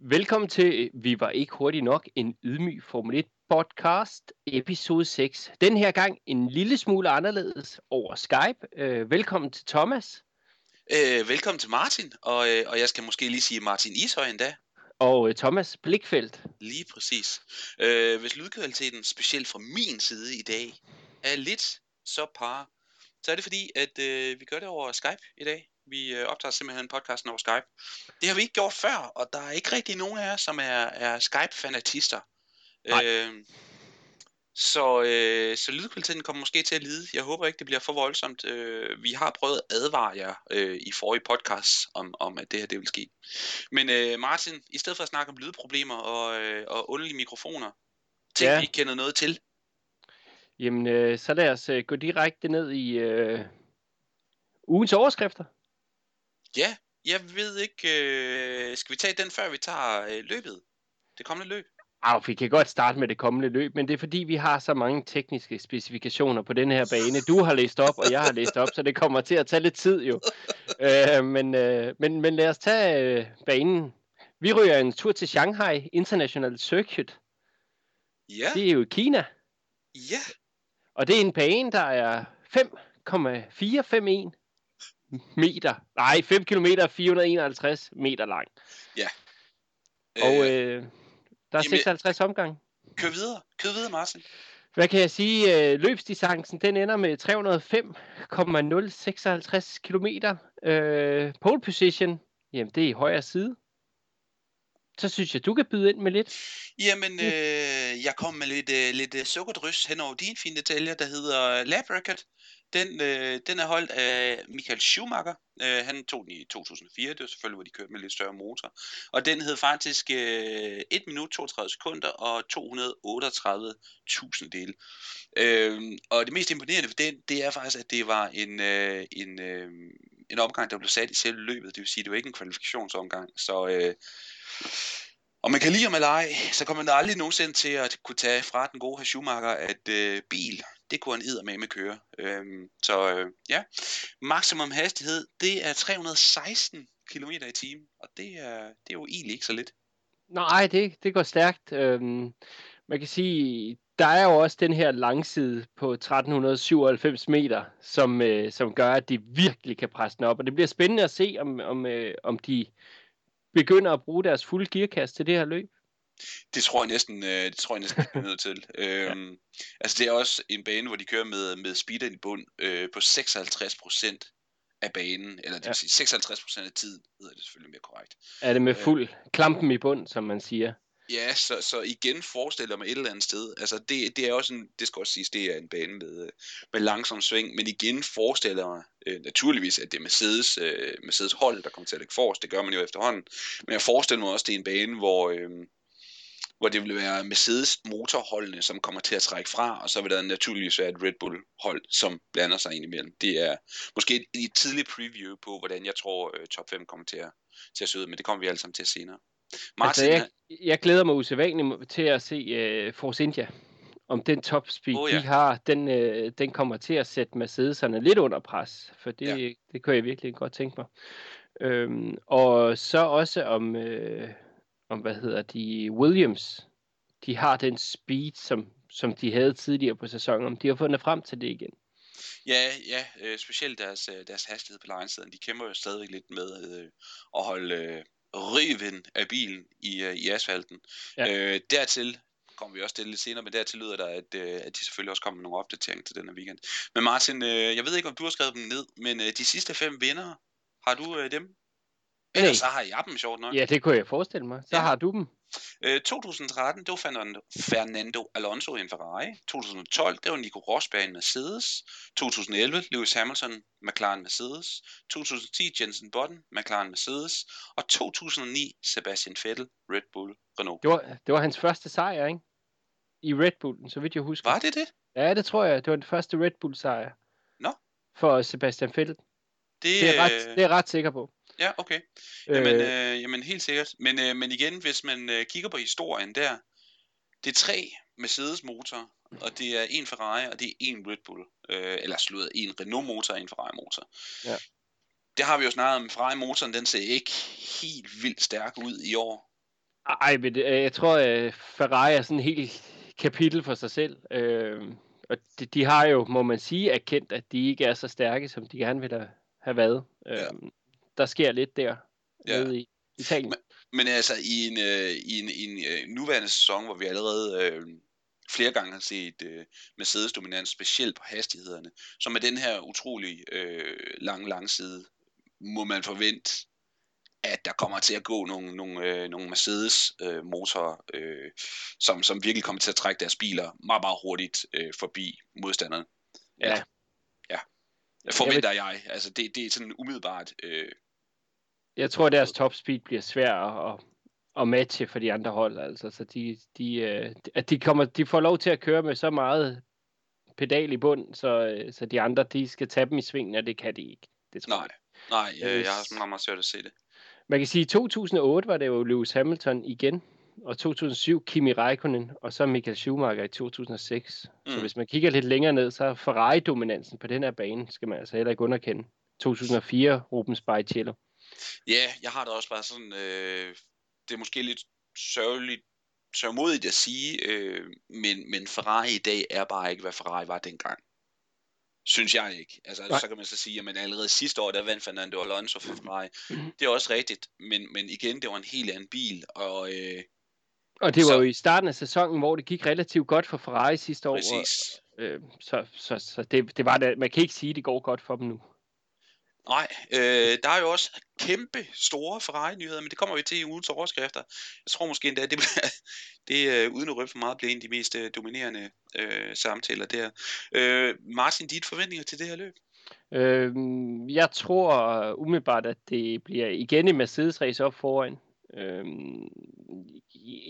Velkommen til Vi var ikke hurtigt nok, en ydmyg Formel 1 podcast, episode 6. Den her gang en lille smule anderledes over Skype. Øh, velkommen til Thomas. Øh, velkommen til Martin, og, øh, og jeg skal måske lige sige Martin Ishøj endda. Og øh, Thomas Blikfeldt. Lige præcis. Øh, hvis lydkvaliteten, specielt fra min side i dag, er lidt så par, så er det fordi, at øh, vi gør det over Skype i dag. Vi øh, optager simpelthen podcasten over Skype. Det har vi ikke gjort før, og der er ikke rigtig nogen af jer, som er, er Skype-fanatister. Øh, så, øh, så lydkvaliteten kommer måske til at lide. Jeg håber ikke, det bliver for voldsomt. Øh, vi har prøvet at advare jer øh, i forrige podcast om, om, at det her det vil ske. Men øh, Martin, i stedet for at snakke om lydproblemer og, øh, og underlige mikrofoner, ting Ja. vi ikke kender noget til. Jamen, øh, så lad os øh, gå direkte ned i øh, ugens overskrifter. Ja, jeg ved ikke, øh, skal vi tage den før vi tager øh, løbet? Det kommende løb? Au, vi kan godt starte med det kommende løb, men det er fordi, vi har så mange tekniske specifikationer på den her bane. Du har læst op, og jeg har læst op, så det kommer til at tage lidt tid jo. Øh, men, øh, men, men lad os tage øh, banen. Vi ryger en tur til Shanghai International Circuit. Ja, Det er jo Kina, ja. og det er en bane, der er 5,451 meter. Nej, 5 km 451 meter lang. Og Øh, øh, der er jamen- 56 omgange. kør videre, kør videre Martin. Hvad kan jeg sige? Øh, Løbsdistancen den ender med 305,056 km. Øh, pole position, jamen det er i højre side. Så synes jeg, du kan byde ind med lidt. Jamen, øh, jeg kom med lidt, øh, lidt øh, sukkerdrys hen over din fine detaljer, der hedder lap record. Den, øh, den er holdt af Michael Schumacher. Øh, han tog den i 2004, det var selvfølgelig, hvor de kørte med lidt større motor. Og den hed faktisk øh, 1 minut 32 sekunder og 238.000 dele. Øh, og det mest imponerende ved den, det er faktisk, at det var en, øh, en, øh, en omgang, der blev sat i selve løbet. Det vil sige, det var ikke en kvalifikationsomgang. Så øh, og man kan lide ham eller ej, så kommer man aldrig nogensinde til at kunne tage fra den gode her Schumacher, at øh, bil, det kunne han med med køre. Øhm, så øh, ja, maksimum hastighed, det er 316 km i timen, og det er, det er jo egentlig ikke så lidt. Nej, det, det går stærkt. Øhm, man kan sige, der er jo også den her langside på 1397 meter, som, øh, som gør, at de virkelig kan presse den op. Og det bliver spændende at se, om, om, øh, om de begynder at bruge deres fulde gearkast til det her løb. Det tror jeg næsten, øh, det tror jeg næsten, er nødt til. Øhm, altså det er også en bane, hvor de kører med, med speederen i bund øh, på 56% af banen, eller det vil Ja. sige 56% af tiden, hedder det selvfølgelig mere korrekt. Er det med Øh. fuld klampen i bund, som man siger. Ja, så, så igen forestiller jeg mig et eller andet sted. Altså det, det er også en, det skal også siges, det er en bane med, øh, med langsom sving, men igen forestiller jeg mig øh, naturligvis, at det er Mercedes, øh, Mercedes hold, der kommer til at ligge forrest. Det gør man jo efterhånden. Men jeg forestiller mig også, at det er en bane, hvor, øh, hvor det vil være Mercedes motorholdene, som kommer til at trække fra, og så vil der naturligvis være et Red Bull hold, som blander sig ind imellem. Det er måske et, et tidligt preview på, hvordan jeg tror øh, top 5 kommer til at, til at se ud, men det kommer vi alle sammen til at senere. Martin, Altså, jeg, jeg glæder mig usædvanligt til at se uh, Force India. Om den top speed, Åh, oh, ja. de har, den, uh, den kommer til at sætte Mercedeserne lidt under pres. For det, ja. det kunne jeg virkelig godt tænke mig. Øhm, og så også om, øh, om, hvad hedder de, Williams. De har den speed, som, som de havde tidligere på sæsonen. Om de har fundet frem til det igen. Ja, ja, øh, specielt deres, øh, deres hastighed på lejensiden. De kæmper jo stadigvæk lidt med øh, at holde øh, riven af bilen i, øh, i asfalten. Ja. Øh, dertil kommer vi også til lidt senere, men dertil lyder der, at, øh, at de selvfølgelig også kommer med nogle opdateringer til den her weekend. Men Martin, øh, jeg ved ikke, om du har skrevet dem ned, men øh, de sidste fem vinder, har du øh, dem? Ellers så har jeg dem, sjovt nok. Ja, det kunne jeg forestille mig. Så Ja. har du dem. Øh, 2013, det var Fernando, Fernando Alonso i en Ferrari. 2012, det var Nico Rosberg i en Mercedes. 2011, Lewis Hamilton, McLaren Mercedes. 2010, Jensen Button, McLaren Mercedes. Og 2009, Sebastian Vettel, Red Bull Renault. Det var, det var hans første sejr, ikke? I Red Bullen, så vidt jeg husker. Var det det? Ja, det tror jeg. Det var den første Red Bull sejr. Nå. For Sebastian Vettel. Det, Det er, ret, det er jeg ret sikker på. Ja, okay. Jamen, Øh, øh, jamen helt sikkert. Men, øh, men igen, hvis man øh, kigger på historien der, det er tre Mercedes motorer, og det er en Ferrari, og det er en Red Bull. Øh, eller slået en Renault motor og en Ferrari motor. Ja. Det har vi jo snakket om. Ferrari motoren, den ser ikke helt vildt stærk ud i år. Ej, men det, øh, jeg tror, at Ferrari er sådan en helt kapitel for sig selv. Øh, og de, de har jo, må man sige, erkendt, at de ikke er så stærke, som de gerne ville have været. Øh, ja. Der sker lidt der ja. nede i Italien. Men, men altså, i en, øh, i en, i en øh, nuværende sæson, hvor vi allerede øh, flere gange har set øh, Mercedes dominans, specielt på hastighederne, så med den her utrolig øh, lange langside, må man forvente, at der kommer til at gå nogle, nogle, øh, nogle Mercedes øh, motorer, øh, som, som virkelig kommer til at trække deres biler meget, meget hurtigt øh, forbi modstanderne. Ja. Ja. Forventer jeg. jeg. Altså, det, det er sådan umiddelbart... Øh, jeg tror, at deres topspeed bliver svær at, at matche for de andre hold. Altså, så de, de, øh, at de, kommer, de får lov til at køre med så meget pedal i bund, så, øh, så de andre de skal tage dem i svingen, og det kan de ikke. Det tror nej, jeg. nej, jeg, jeg har meget, meget svært at se det. Man kan sige, at i 2008 var det jo Lewis Hamilton igen, og 2007 Kimi Räikkönen, og så Michael Schumacher i 2006. Mm. Så hvis man kigger lidt længere ned, så er Ferrari-dominansen på den her bane, skal man altså heller ikke underkende. 2004 Rubens Barrichello. Ja, jeg har det også bare sådan, øh, det er måske lidt sørgeligt, sørgmodigt at sige, øh, men, men Ferrari i dag er bare ikke, hvad Ferrari var dengang. Synes jeg ikke. Altså, Nej. så kan man så sige, at allerede sidste år, der vandt Fernando Alonso for Ferrari. Mm-hmm. Det er også rigtigt, men, men igen, det var en helt anden bil, og... Øh, og det var så, jo i starten af sæsonen, hvor det gik relativt godt for Ferrari sidste år. Præcis. Og, øh, så så, så det, det var det. Man kan ikke sige, at det går godt for dem nu. Nej, øh, der er jo også kæmpe store Ferrari-nyheder, men det kommer vi til i ugens overskrifter. Jeg tror måske endda, det, bliver, det øh, uden at røbe for meget, bliver en af de mest øh, dominerende øh, samtaler der. Øh, Martin, dit forventninger til det her løb? Øh, jeg tror øh, umiddelbart, at det bliver igen en Mercedes-race op foran. Øh,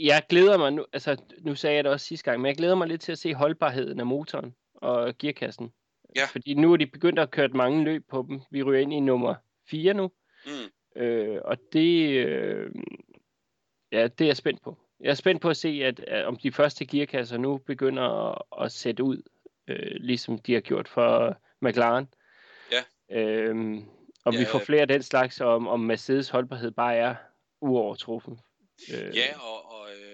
jeg glæder mig nu, altså nu sagde jeg det også sidste gang, men jeg glæder mig lidt til at se holdbarheden af motoren og gearkassen. Ja. Fordi nu er de begyndt at køre mange løb på dem. Vi ryger ind i nummer 4 nu. Mm. Øh, og det, øh, ja, det er jeg spændt på. Jeg er spændt på at se, at, at om de første gearkasser nu begynder at, at sætte ud, øh, ligesom de har gjort for McLaren. Ja. Øhm, og ja, vi får flere af den slags, om, om Mercedes holdbarhed bare er uovertruffen. Øh. Ja, og, og øh,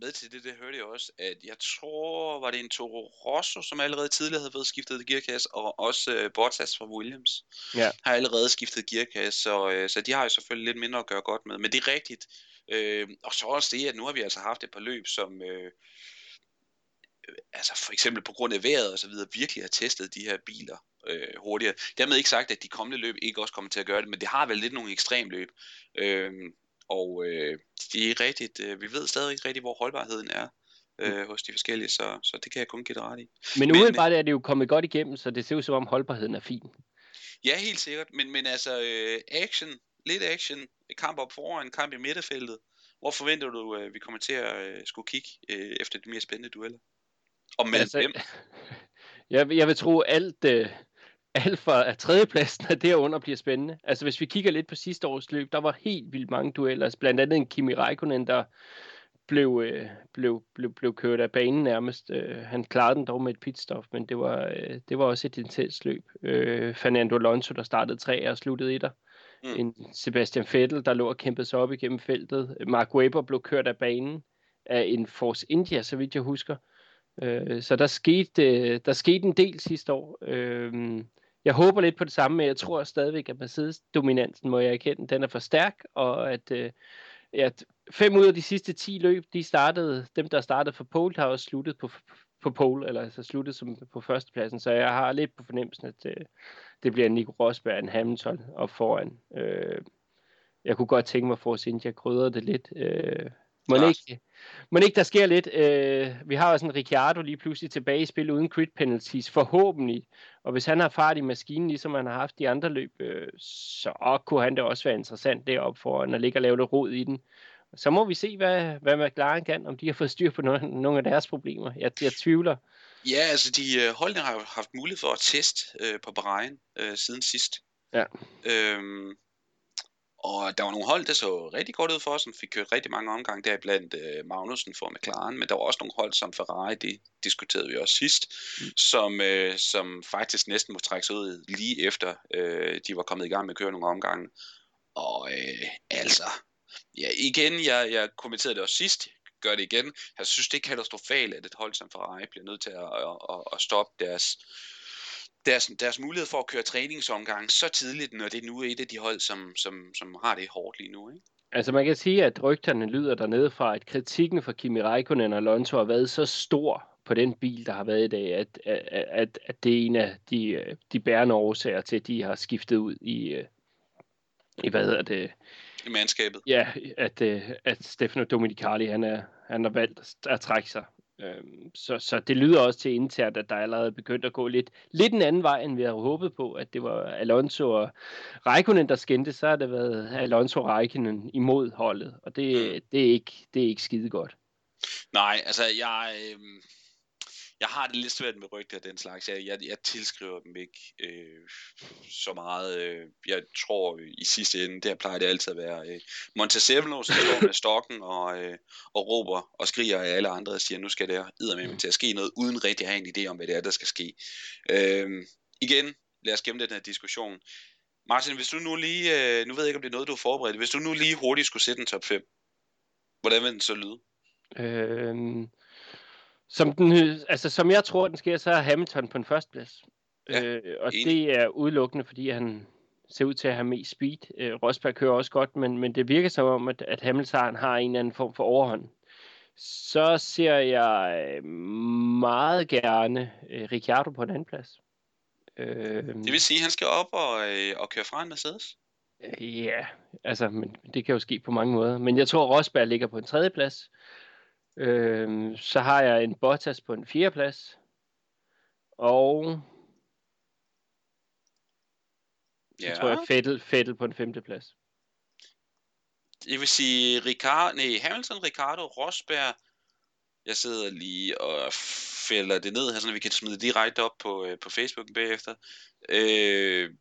med til det, det hørte jeg også, at jeg tror, var det en Toro Rosso, som allerede tidligere havde været skiftet gearkasse, og også øh, Bottas fra Williams ja. har allerede skiftet gearkasse, så, øh, så de har jo selvfølgelig lidt mindre at gøre godt med. Men det er rigtigt. Øh, og så også det, at nu har vi altså haft et par løb, som... Øh, altså for eksempel på grund af vejret og så videre, virkelig har testet de her biler øh, hurtigere. Dermed ikke sagt, at de kommende løb ikke også kommer til at gøre det, men det har vel lidt nogle ekstremløb. Øh, og øh, det er rigtigt, øh, vi ved stadig ikke rigtigt, hvor holdbarheden er øh, mm. hos de forskellige, så, så det kan jeg kun give dig ret i. Men, umiddelbart er det jo kommet godt igennem, så det ser ud som om holdbarheden er fin. Ja, helt sikkert, men, men altså øh, action, lidt action, kamp op foran, kamp i midterfeltet. Hvor forventer du, at vi kommer til at øh, skulle kigge øh, efter de mere spændende dueller? Og mellem altså, hvem? Jeg, jeg vil tro, alt, øh, alt fra tredjepladsen og derunder bliver spændende. Altså hvis vi kigger lidt på sidste års løb, der var helt vildt mange dueller. Altså, blandt andet en Kimi Räikkönen, der blev, øh, blev, blev, blev kørt af banen nærmest. Øh, han klarede den dog med et pitstop, men det var, øh, det var også et intens løb. Øh, Fernando Alonso, der startede tre og sluttede etter. Mm. En Sebastian Vettel, der lå og kæmpede sig op igennem feltet. Mark Webber blev kørt af banen af en Force India, så vidt jeg husker. Øh, så der skete, der skete en del sidste år. Øh, jeg håber lidt på det samme, men jeg tror stadigvæk, at Mercedes-dominansen, må jeg erkende, den er for stærk, og at, øh, at fem ud af de sidste 10 løb, de startede, dem der startede for pole, har også sluttet på, på pole, eller altså sluttet som på førstepladsen, så jeg har lidt på fornemmelsen, at øh, det bliver Nico Rosberg en Hamilton op foran. Øh, jeg kunne godt tænke mig for at India krydder det lidt. Øh, må ja. ikke, må ikke der sker lidt. Øh, vi har også en Ricciardo lige pludselig tilbage i spil uden crit penalties, forhåbentlig. Og hvis han har fart i maskinen, ligesom han har haft i andre løb, øh, så kunne han det også være interessant deroppe for, at ligge og lave lidt rod i den. Så må vi se, hvad, hvad McLaren kan, om de har fået styr på nogle, nogle af deres problemer. Jeg, jeg tvivler. Ja, altså de øh, holdene har jo haft mulighed for at teste øh, på Bahrain øh, siden sidst. Ja. Øhm, og der var nogle hold, der så rigtig godt ud for os, som fik kørt rigtig mange omgange, der blandt øh, Magnussen for McLaren, men der var også nogle hold som Ferrari, det diskuterede vi også sidst, mm. som, øh, som faktisk næsten må trække sig ud lige efter øh, de var kommet i gang med at køre nogle omgange. Og øh, altså, ja, igen, jeg, jeg kommenterede det også sidst, gør det igen. Jeg synes, det er katastrofalt, at et hold som Ferrari bliver nødt til at, at, at, at stoppe deres, deres, deres mulighed for at køre træningsomgang så tidligt, når det nu er et af de hold, som, som, som har det hårdt lige nu. Ikke? Altså man kan sige, at rygterne lyder dernede fra, at kritikken for Kimi Räikkönen og Alonso har været så stor på den bil, der har været i dag, at, at, at det er en af de, de bærende årsager til, at de har skiftet ud i, i hvad hedder det? I mandskabet. Ja, at, at Stefano Dominicali, han, er, han har valgt at trække sig. Øhm, så, så det lyder også til internt, at der allerede er begyndt at gå lidt, lidt en anden vej, end vi havde håbet på, at det var Alonso og Raikkonen, der skændte, så har det været Alonso og Raikkonen imod holdet, og det, mm. det, er, ikke, det er ikke skide godt. Nej, altså jeg, øh, jeg har det lidt svært med rygter af den slags. Jeg, jeg, jeg tilskriver dem ikke øh, så meget. Øh, jeg tror i sidste ende, der plejer det altid at være øh, Montezemolo, som står med stokken og, øh, og råber og skriger af alle andre og siger, nu skal der med til at ske noget, uden rigtig at have en idé om, hvad det er, der skal ske. Øh, igen, lad os gemme den her diskussion. Martin, hvis du nu lige, øh, nu ved jeg ikke, om det er noget, du har forberedt, hvis du nu lige hurtigt skulle sætte en top 5, hvordan vil den så lyde? Øh... Som, den, altså, som jeg tror, den sker, så er Hamilton på en første plads. Ja, øh, og enig. det er udelukkende, fordi han ser ud til at have mest speed. Øh, Rosberg kører også godt, men, men det virker som om, at, at Hamilton har en eller anden form for overhånd. Så ser jeg øh, meget gerne øh, Ricciardo på en anden plads. Øh, det vil sige, at han skal op og, øh, og køre fra en Mercedes? Øh, ja, altså, men det kan jo ske på mange måder. Men jeg tror, Rosberg ligger på en tredje plads. Øh, så har jeg en Bottas på en fjerde plads. Og ja. så tror jeg Fettel, Fettel på en femte plads. Det vil sige Ricard, nej, Hamilton, Ricardo, Rosberg. Jeg sidder lige og fælder det ned her, så vi kan smide det direkte op på, øh, på Facebook bagefter. Øh,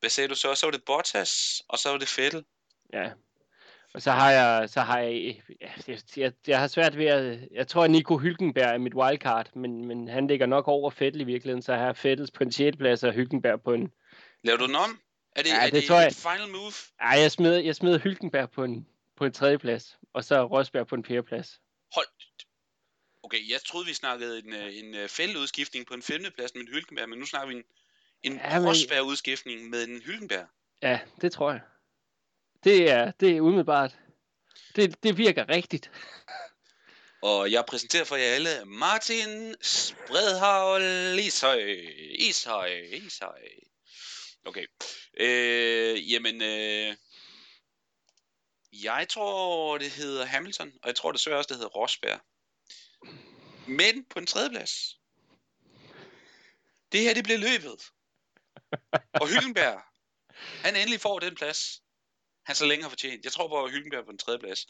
hvad sagde du så? Så var det Bottas, og så var det Fettel. Ja, og så har jeg, så har jeg, ja, jeg, jeg har svært ved at, jeg tror, at Nico Hülkenberg er mit wildcard, men, men han ligger nok over Fettel i virkeligheden, så har jeg Fettels på en 6. plads og Hülkenberg på en... Laver du den om? Er det, ja, er det, det tror jeg, final move? Ja, jeg smed, jeg smed Hülkenberg på en, på en 3. plads, og så Rosberg på en 4. plads. Hold, Okay, jeg troede, vi snakkede en, øh, en øh, fældeudskiftning på en 5. plads med en Hülkenberg, men nu snakker vi en, en ja, men... Rosberg-udskiftning med en Hülkenberg. Ja, det tror jeg. Det er, det er umiddelbart. Det, det virker rigtigt. Og jeg præsenterer for jer alle Martin Spredhavl Ishøj. Ishøj, Ishøj. Okay. Øh, jamen, øh, jeg tror, det hedder Hamilton, og jeg tror desværre også, det hedder Rosberg. Men på en tredje plads. Det her, det bliver løbet. Og Hylkenberg, han endelig får den plads han så længe har fortjent. Jeg tror på Hylkenberg på den tredje plads.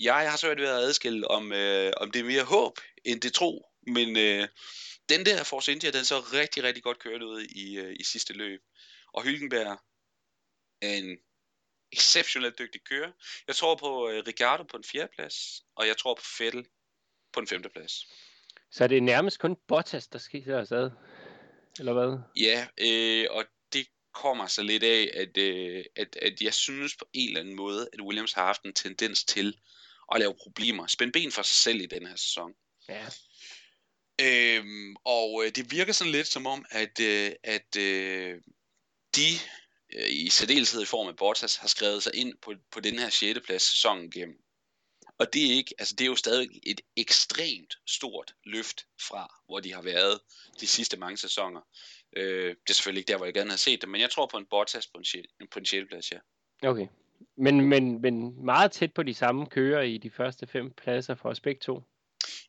Jeg har svært ved at adskille, om, øh, om det er mere håb, end det tro. Men øh, den der Force India, den så rigtig, rigtig godt kørt ud i, øh, i sidste løb. Og Hylkenberg er en exceptionelt dygtig kører. Jeg tror på øh, Ricardo på en fjerde plads, og jeg tror på Vettel på en femte plads. Så er det nærmest kun Bottas, der skal afsted? Eller hvad? Ja, øh, og kommer så lidt af, at, øh, at, at jeg synes på en eller anden måde, at Williams har haft en tendens til at lave problemer, spænde ben for sig selv i den her sæson. Ja. Øhm, og øh, det virker sådan lidt som om, at, øh, at øh, de øh, i særdeleshed i form af Bottas har skrevet sig ind på, på den her 6. plads sæsonen gennem. Og det er, ikke, altså det er jo stadig et ekstremt stort løft fra, hvor de har været de sidste mange sæsoner. Øh, det er selvfølgelig ikke der, hvor jeg gerne havde set det, men jeg tror på en Bottas på en, på en 6. plads, ja. Okay. Men, men, men meget tæt på de samme kører i de første fem pladser for os begge to.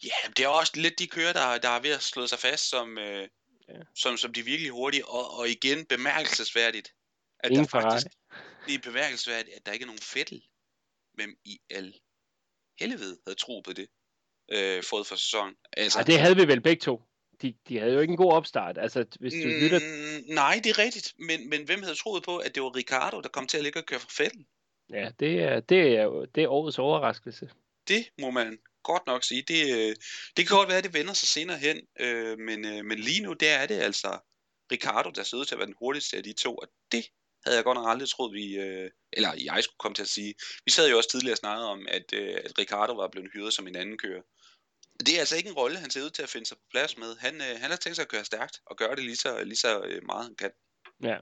Ja, det er også lidt de kører, der, der er ved at slå sig fast som, øh, ja. som, som de virkelig hurtige, og, og igen bemærkelsesværdigt, at Ingen der faktisk det er bemærkelsesværdigt, at der ikke er nogen fættel. Hvem i al helvede havde tro på det, øh, fået for sæsonen. Altså, ja, det havde vi vel begge to de, de havde jo ikke en god opstart. Altså, hvis du mm, lytter... Nej, det er rigtigt. Men, men hvem havde troet på, at det var Ricardo, der kom til at ligge og køre fra fælden? Ja, det er, det er jo det er årets overraskelse. Det må man godt nok sige. Det, øh, det kan godt være, at det vender sig senere hen, øh, men, øh, men lige nu, der er det altså Ricardo, der ser ud til at være den hurtigste af de to, og det havde jeg godt nok aldrig troet, vi, øh, eller jeg skulle komme til at sige. Vi sad jo også tidligere og snakkede om, at, øh, at Ricardo var blevet hyret som en anden kører. Det er altså ikke en rolle, han ser ud til at finde sig på plads med. Han, øh, han har tænkt sig at køre stærkt og gøre det lige så, lige så øh, meget, han kan. Ja.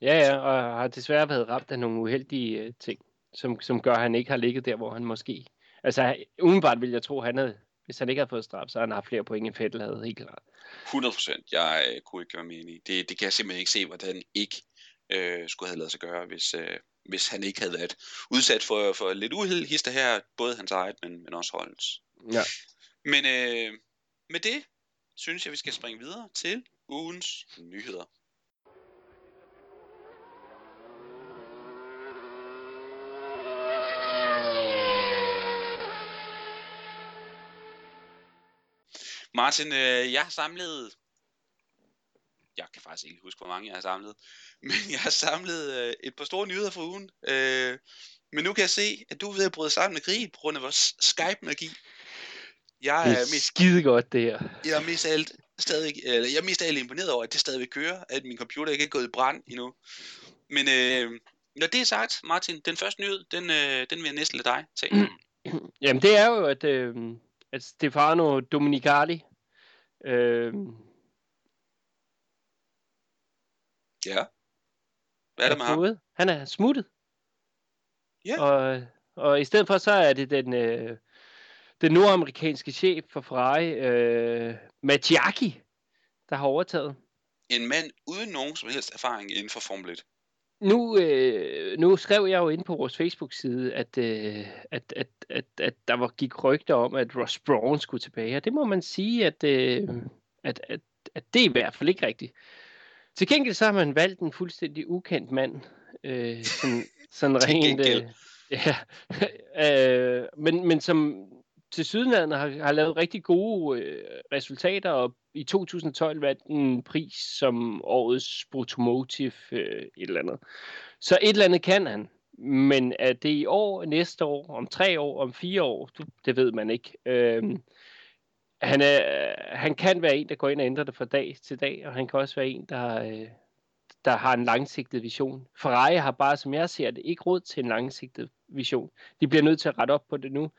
ja, ja, og har desværre været ramt af nogle uheldige øh, ting, som, som gør, at han ikke har ligget der, hvor han måske... Altså, umiddelbart vil jeg tro, han havde, hvis han ikke havde fået straf, så havde han haft flere point, end Fettel havde, helt klart. 100 procent. Jeg øh, kunne ikke være med i. Det, det kan jeg simpelthen ikke se, hvordan ikke øh, skulle have lavet sig gøre, hvis, øh, hvis han ikke havde været udsat for, for lidt uheld hister her, både hans eget, men, men også holdens. Ja. Men øh, med det, synes jeg, vi skal springe videre til ugens nyheder. Martin, øh, jeg har samlet... Jeg kan faktisk ikke huske, hvor mange jeg har samlet. Men jeg har samlet øh, et par store nyheder for ugen. Øh, men nu kan jeg se, at du er ved at bryde sammen med krig på grund af vores Skype-magi. Jeg det er, er mest, skide godt, det her. Jeg er mest alt stadig, eller jeg er mest alt imponeret over, at det stadigvæk kører, at min computer ikke er gået i brand endnu. Men øh, når det er sagt, Martin, den første nyhed, den, øh, den vil jeg næsten lade dig tage. Jamen det er jo, at, øh, at Stefano Dominicali, øh, ja, hvad er det med ham? Han er smuttet. Ja. Og, og i stedet for, så er det den, øh, den nordamerikanske chef for Ferrari, øh, Maggiacchi, der har overtaget. En mand uden nogen som helst erfaring inden for Formel 1. Nu, øh, nu skrev jeg jo ind på vores Facebook-side, at, øh, at, at, at, at der var, gik rygter om, at Ross Brown skulle tilbage. Og det må man sige, at, øh, at, at, at det er i hvert fald ikke rigtigt. Til gengæld så har man valgt en fuldstændig ukendt mand. Øh, sådan, sådan rent... Øh, ja, øh, men, men som til Sydlandet har, har lavet rigtig gode øh, resultater, og i 2012 vandt en pris som årets Spotomotive øh, et eller andet. Så et eller andet kan han, men er det i år, næste år, om tre år, om fire år, du, det ved man ikke. Øh, han, er, han kan være en, der går ind og ændrer det fra dag til dag, og han kan også være en, der, øh, der har en langsigtet vision. Ferrari har bare, som jeg ser det, ikke råd til en langsigtet vision. De bliver nødt til at rette op på det nu.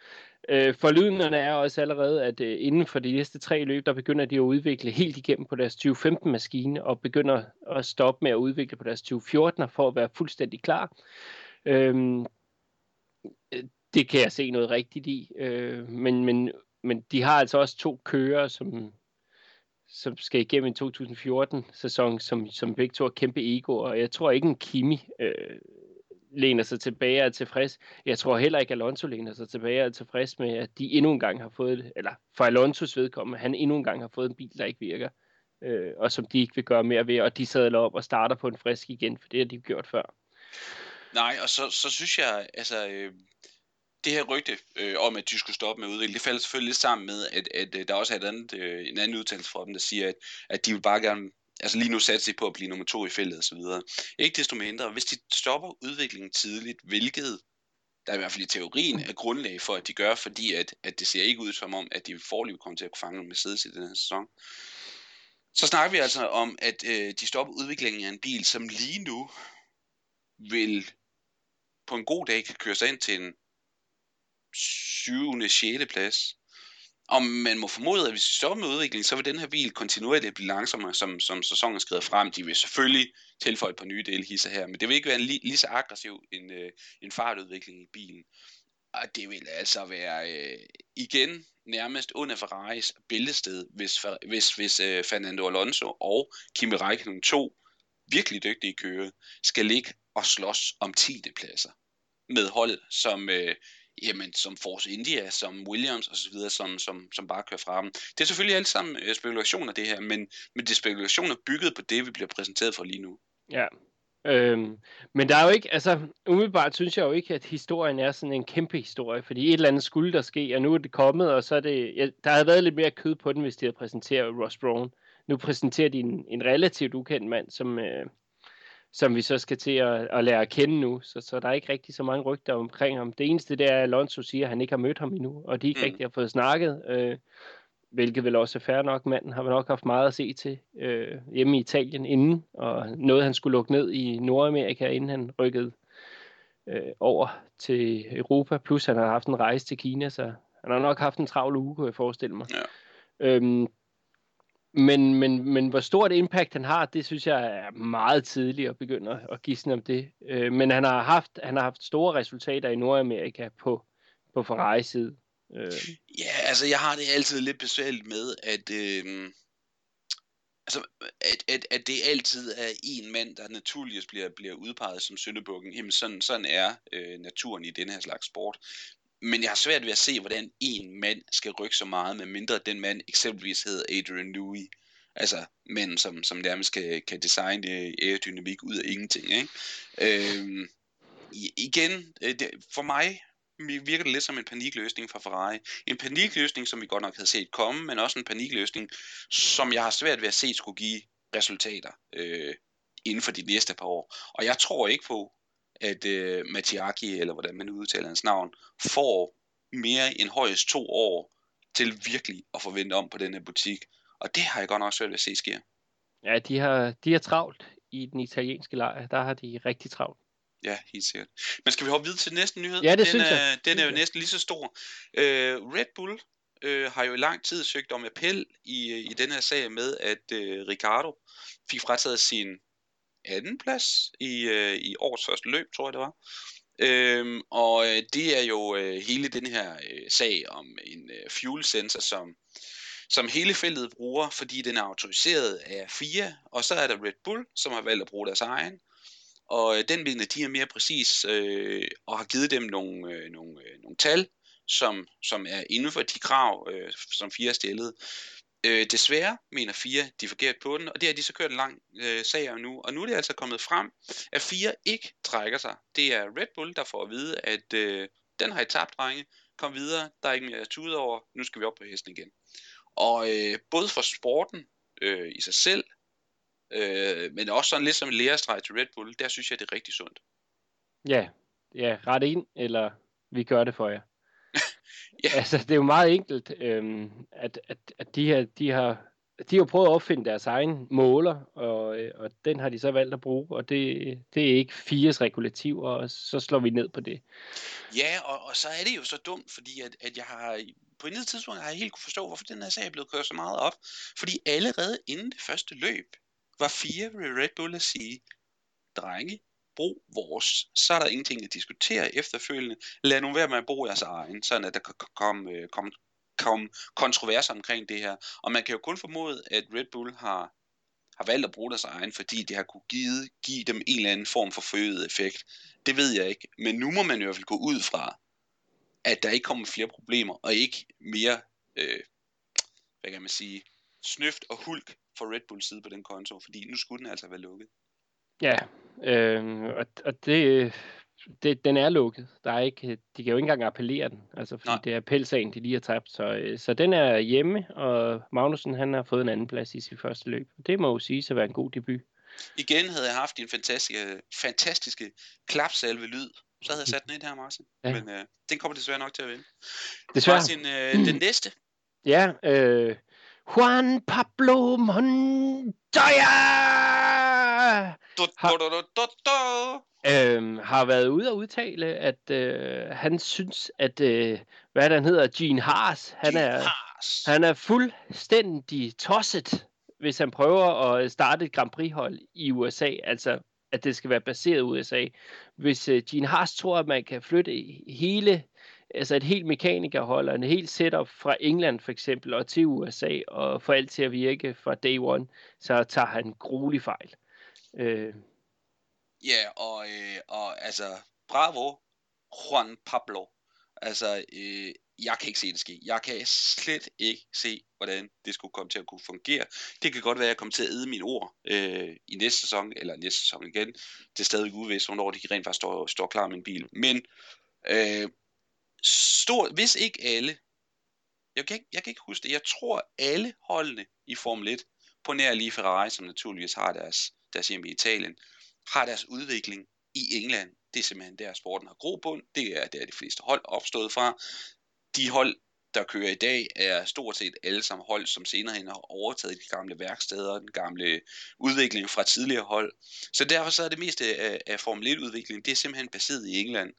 Øh, forlydenderne er også allerede, at øh, inden for de næste tre løb, der begynder de at udvikle helt igennem på deres 2015-maskine, og begynder at stoppe med at udvikle på deres 2014 for at være fuldstændig klar. Øh, det kan jeg se noget rigtigt i, øh, men, men, men de har altså også to kører, som, som skal igennem en 2014-sæson, som, som begge to har kæmpe ego, og jeg tror ikke en Kimi øh, læner sig tilbage og er tilfreds. Jeg tror heller ikke, at Alonso læner sig tilbage og er tilfreds med, at de endnu en gang har fået, eller for Alonsos vedkommende, han endnu en gang har fået en bil, der ikke virker, øh, og som de ikke vil gøre mere ved, og de sadler op og starter på en frisk igen, for det har de gjort før. Nej, og så, så synes jeg, altså, øh, det her rygte øh, om, at de skulle stoppe med udvikling, det falder selvfølgelig lidt sammen med, at, at, at der også er et andet, øh, en anden udtalelse fra dem, der siger, at, at de vil bare gerne altså lige nu satser de på at blive nummer to i feltet og så videre. Ikke desto mindre, hvis de stopper udviklingen tidligt, hvilket der er i hvert fald i teorien er grundlag for, at de gør, fordi at, at det ser ikke ud som om, at de forløb kommer til at fange med Mercedes i den her sæson. Så snakker vi altså om, at øh, de stopper udviklingen af en bil, som lige nu vil på en god dag kan køre sig ind til en 7. 6. plads. Og man må formode, at hvis vi stopper med udviklingen, så vil den her bil kontinuerligt blive langsommere, som, som sæsonen skrider frem. De vil selvfølgelig tilføje et par nye delhisser her, men det vil ikke være en lige, lige så aggressiv en, øh, en fartudvikling i bilen. Og det vil altså være øh, igen nærmest under Ferraris bæltested, hvis, hvis, hvis øh, Fernando Alonso og Kimi Räikkönen, to virkelig dygtige kører, skal ligge og slås om 10. pladser med hold, som øh, jamen, som Force India, som Williams osv., som, som, som bare kører fra dem. Det er selvfølgelig alt sammen øh, spekulationer, det her, men, men det er spekulationer bygget på det, vi bliver præsenteret for lige nu. Ja, Øhm, men der er jo ikke, altså umiddelbart synes jeg jo ikke, at historien er sådan en kæmpe historie, fordi et eller andet skulle der ske, og nu er det kommet, og så er det, ja, der havde været lidt mere kød på den, hvis de havde præsenteret Ross Brown. Nu præsenterer de en, en relativt ukendt mand, som, øh, som vi så skal til at, at lære at kende nu. Så, så der er ikke rigtig så mange rygter omkring ham. Det eneste det er, at Alonso siger, at han ikke har mødt ham endnu, og de ikke mm. rigtig har fået snakket. Øh, hvilket vel også er fair nok. Manden har vel nok haft meget at se til øh, hjemme i Italien inden, og noget han skulle lukke ned i Nordamerika, inden han rykkede øh, over til Europa, plus han har haft en rejse til Kina, så han har nok haft en travl uge, kunne jeg forestille mig. Ja. Øhm, men, men, men hvor stort impact han har, det synes jeg er meget tidligt at begynde at, at gisne om det. Øh, men han har, haft, han har haft store resultater i Nordamerika på, på Ferrari side. Øh. Ja, altså jeg har det altid lidt besværligt med, at, øh, altså, at, at, at det altid er en mand, der naturligvis bliver, bliver udpeget som syndebukken. Jamen sådan, sådan er øh, naturen i den her slags sport. Men jeg har svært ved at se, hvordan en mand skal rykke så meget, med mindre den mand eksempelvis hedder Adrian Newey. Altså mænd, som, som nærmest kan, kan designe øh, aerodynamik ud af ingenting. Ikke? Øhm, igen, øh, det, for mig virker det lidt som en panikløsning fra Ferrari. En panikløsning, som vi godt nok havde set komme, men også en panikløsning, som jeg har svært ved at se skulle give resultater øh, inden for de næste par år. Og jeg tror ikke på, at øh, Matiaki, eller hvordan man udtaler hans navn, får mere end højst to år til virkelig at forvente om på den her butik. Og det har jeg godt nok svært ved at se sker. Ja, de har, de har travlt i den italienske lejr. Der har de rigtig travlt. Ja, helt sikkert. Men skal vi hoppe videre til næste nyhed? Ja, det den synes er, jeg. Den er jo næsten lige så stor. Øh, Red Bull øh, har jo i lang tid søgt om appel i, i den her sag med, at øh, Ricardo fik frataget sin anden plads i, øh, i årets første løb, tror jeg det var. Øhm, og øh, det er jo øh, hele den her øh, sag om en øh, fuel sensor, som, som hele feltet bruger, fordi den er autoriseret af FIA, og så er der Red Bull, som har valgt at bruge deres egen, og øh, den mener de er mere præcis, øh, og har givet dem nogle, øh, nogle, øh, nogle tal, som, som er inden for de krav, øh, som FIA har stillet. Øh, desværre mener FIA, de er forkert på den, og det har de så kørt en lang øh, sag om nu. Og nu er det altså kommet frem, at FIA ikke trækker sig. Det er Red Bull, der får at vide, at øh, den har I tabt, drenge. Kom videre, der er ikke mere at tude over, nu skal vi op på hesten igen. Og øh, både for sporten øh, i sig selv, øh, men også sådan lidt som en lærestreg til Red Bull, der synes jeg, det er rigtig sundt. Ja, ja, ret ind, eller vi gør det for jer. Ja. Altså, det er jo meget enkelt, øhm, at, at, at de, her, de har de har prøvet at opfinde deres egen måler, og, øh, og den har de så valgt at bruge, og det, det er ikke fires regulativ, og så slår vi ned på det. Ja, og, og så er det jo så dumt, fordi at, at jeg har på et tidspunkt har jeg helt kunne forstå, hvorfor den her sag er blevet kørt så meget op. Fordi allerede inden det første løb, var fire ved Red Bull at sige, drenge, brug vores, så er der ingenting at diskutere efterfølgende. Lad nu være med at bruge jeres egen, sådan at der kan komme øh, kom, kom kontroverser omkring det her. Og man kan jo kun formode, at Red Bull har, har valgt at bruge deres egen, fordi det har kunne give, give dem en eller anden form for forøget effekt. Det ved jeg ikke. Men nu må man i hvert fald gå ud fra, at der ikke kommer flere problemer, og ikke mere, øh, hvad kan man sige, snøft og hulk fra Red Bulls side på den konto, fordi nu skulle den altså være lukket. Ja, øh, og, og det, det, den er lukket. Der er ikke, de kan jo ikke engang appellere den, altså fordi Nej. Det er appelsagen, de lige har tabt. Så, øh, så den er hjemme, og Magnussen han har fået en anden plads i sit første løb. Det må jo sige at være en god debut. Igen havde jeg haft en fantastiske, fantastiske klapsalve lyd, så havde jeg sat den ind her, Martin. Ja. Men øh, den kommer desværre nok til at vinde. Desværre. Martin, øh, den næste. Ja, øh, Juan Pablo Montoya Du, Har- du, du, du, du, øhm, har været ude og udtale, at øh, han synes, at, øh, hvad der hedder, Gene Haas, han er, Haas. han er fuldstændig tosset, hvis han prøver at starte et Grand Prix-hold i USA, altså at det skal være baseret i USA. Hvis øh, Gene Haas tror, at man kan flytte hele, altså et helt mekanikerhold og en helt setup fra England for eksempel og til USA og få alt til at virke fra day one, så tager han gruelig fejl. Øh, Ja, og, øh, og altså, bravo, Juan Pablo. Altså, øh, jeg kan ikke se det ske. Jeg kan slet ikke se, hvordan det skulle komme til at kunne fungere. Det kan godt være, at jeg kommer til at æde mine ord øh, i næste sæson, eller næste sæson igen. Det er stadig uvist, hvornår de rent faktisk står, står klar med en bil. Men øh, stort, hvis ikke alle, jeg kan, ikke, jeg kan ikke huske det, jeg tror alle holdene i Formel 1, på nær lige Ferrari, som naturligvis har deres, deres hjem i Italien, har deres udvikling i England. Det er simpelthen der, sporten har grobund. Det er der, de fleste hold opstået fra. De hold, der kører i dag, er stort set alle sammen hold, som senere hen har overtaget de gamle værksteder, den gamle udvikling fra tidligere hold. Så derfor så er det meste af, af Formel 1-udviklingen, det er simpelthen baseret i England.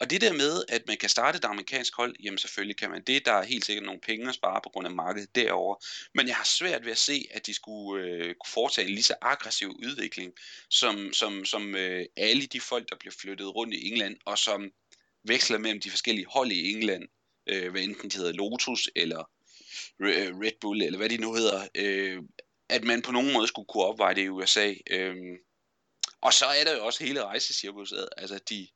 Og det der med, at man kan starte et amerikansk hold, jamen selvfølgelig kan man det. Der er helt sikkert nogle penge at spare på grund af markedet derover. Men jeg har svært ved at se, at de skulle øh, foretage en lige så aggressiv udvikling, som, som, som øh, alle de folk, der bliver flyttet rundt i England, og som veksler mellem de forskellige hold i England, øh, hvad enten de hedder Lotus eller øh, Red Bull, eller hvad de nu hedder, øh, at man på nogen måde skulle kunne opveje det i USA. Øh, og så er der jo også hele rejsecirkuset, altså de,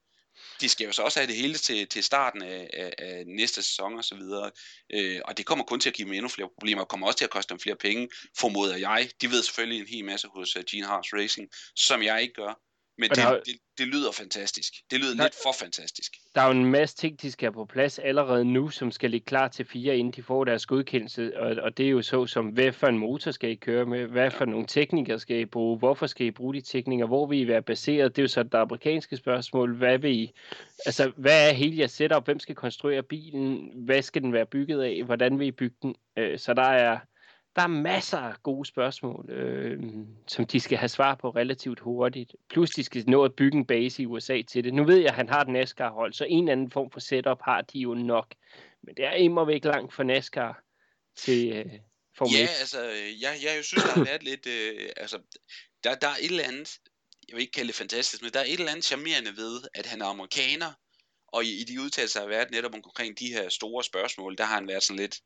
de skal jo så også have det hele til, til starten af, af, af næste sæson og så videre. Øh, og det kommer kun til at give dem endnu flere problemer, og kommer også til at koste dem flere penge, formoder jeg. De ved selvfølgelig en hel masse hos uh, Gene Haas Racing, som jeg ikke gør. Men det, har... det, det lyder fantastisk. Det lyder der, lidt for fantastisk. Der er jo en masse ting, de skal have på plads allerede nu, som skal ligge klar til fire, inden de får deres godkendelse. Og, og det er jo så som, hvad for en motor skal I køre med? Hvad for ja. nogle teknikere skal I bruge? Hvorfor skal I bruge de teknikere? Hvor vil I være baseret? Det er jo så det amerikanske spørgsmål. Hvad vil I... Altså, hvad er hele jeres setup? Hvem skal konstruere bilen? Hvad skal den være bygget af? Hvordan vil I bygge den? Øh, så der er der er masser af gode spørgsmål, øh, som de skal have svar på relativt hurtigt. Plus de skal nå at bygge en base i USA til det. Nu ved jeg, at han har et NASCAR-hold, så en eller anden form for setup har de jo nok. Men det er immer væk langt for NASCAR til øh, Formel Ja, altså, jeg, jeg synes, der har været lidt... Øh, altså, der, der er et eller andet, jeg vil ikke kalde det fantastisk, men der er et eller andet charmerende ved, at han er amerikaner, og i, i de udtalelser har været netop omkring de her store spørgsmål, der har han været sådan lidt,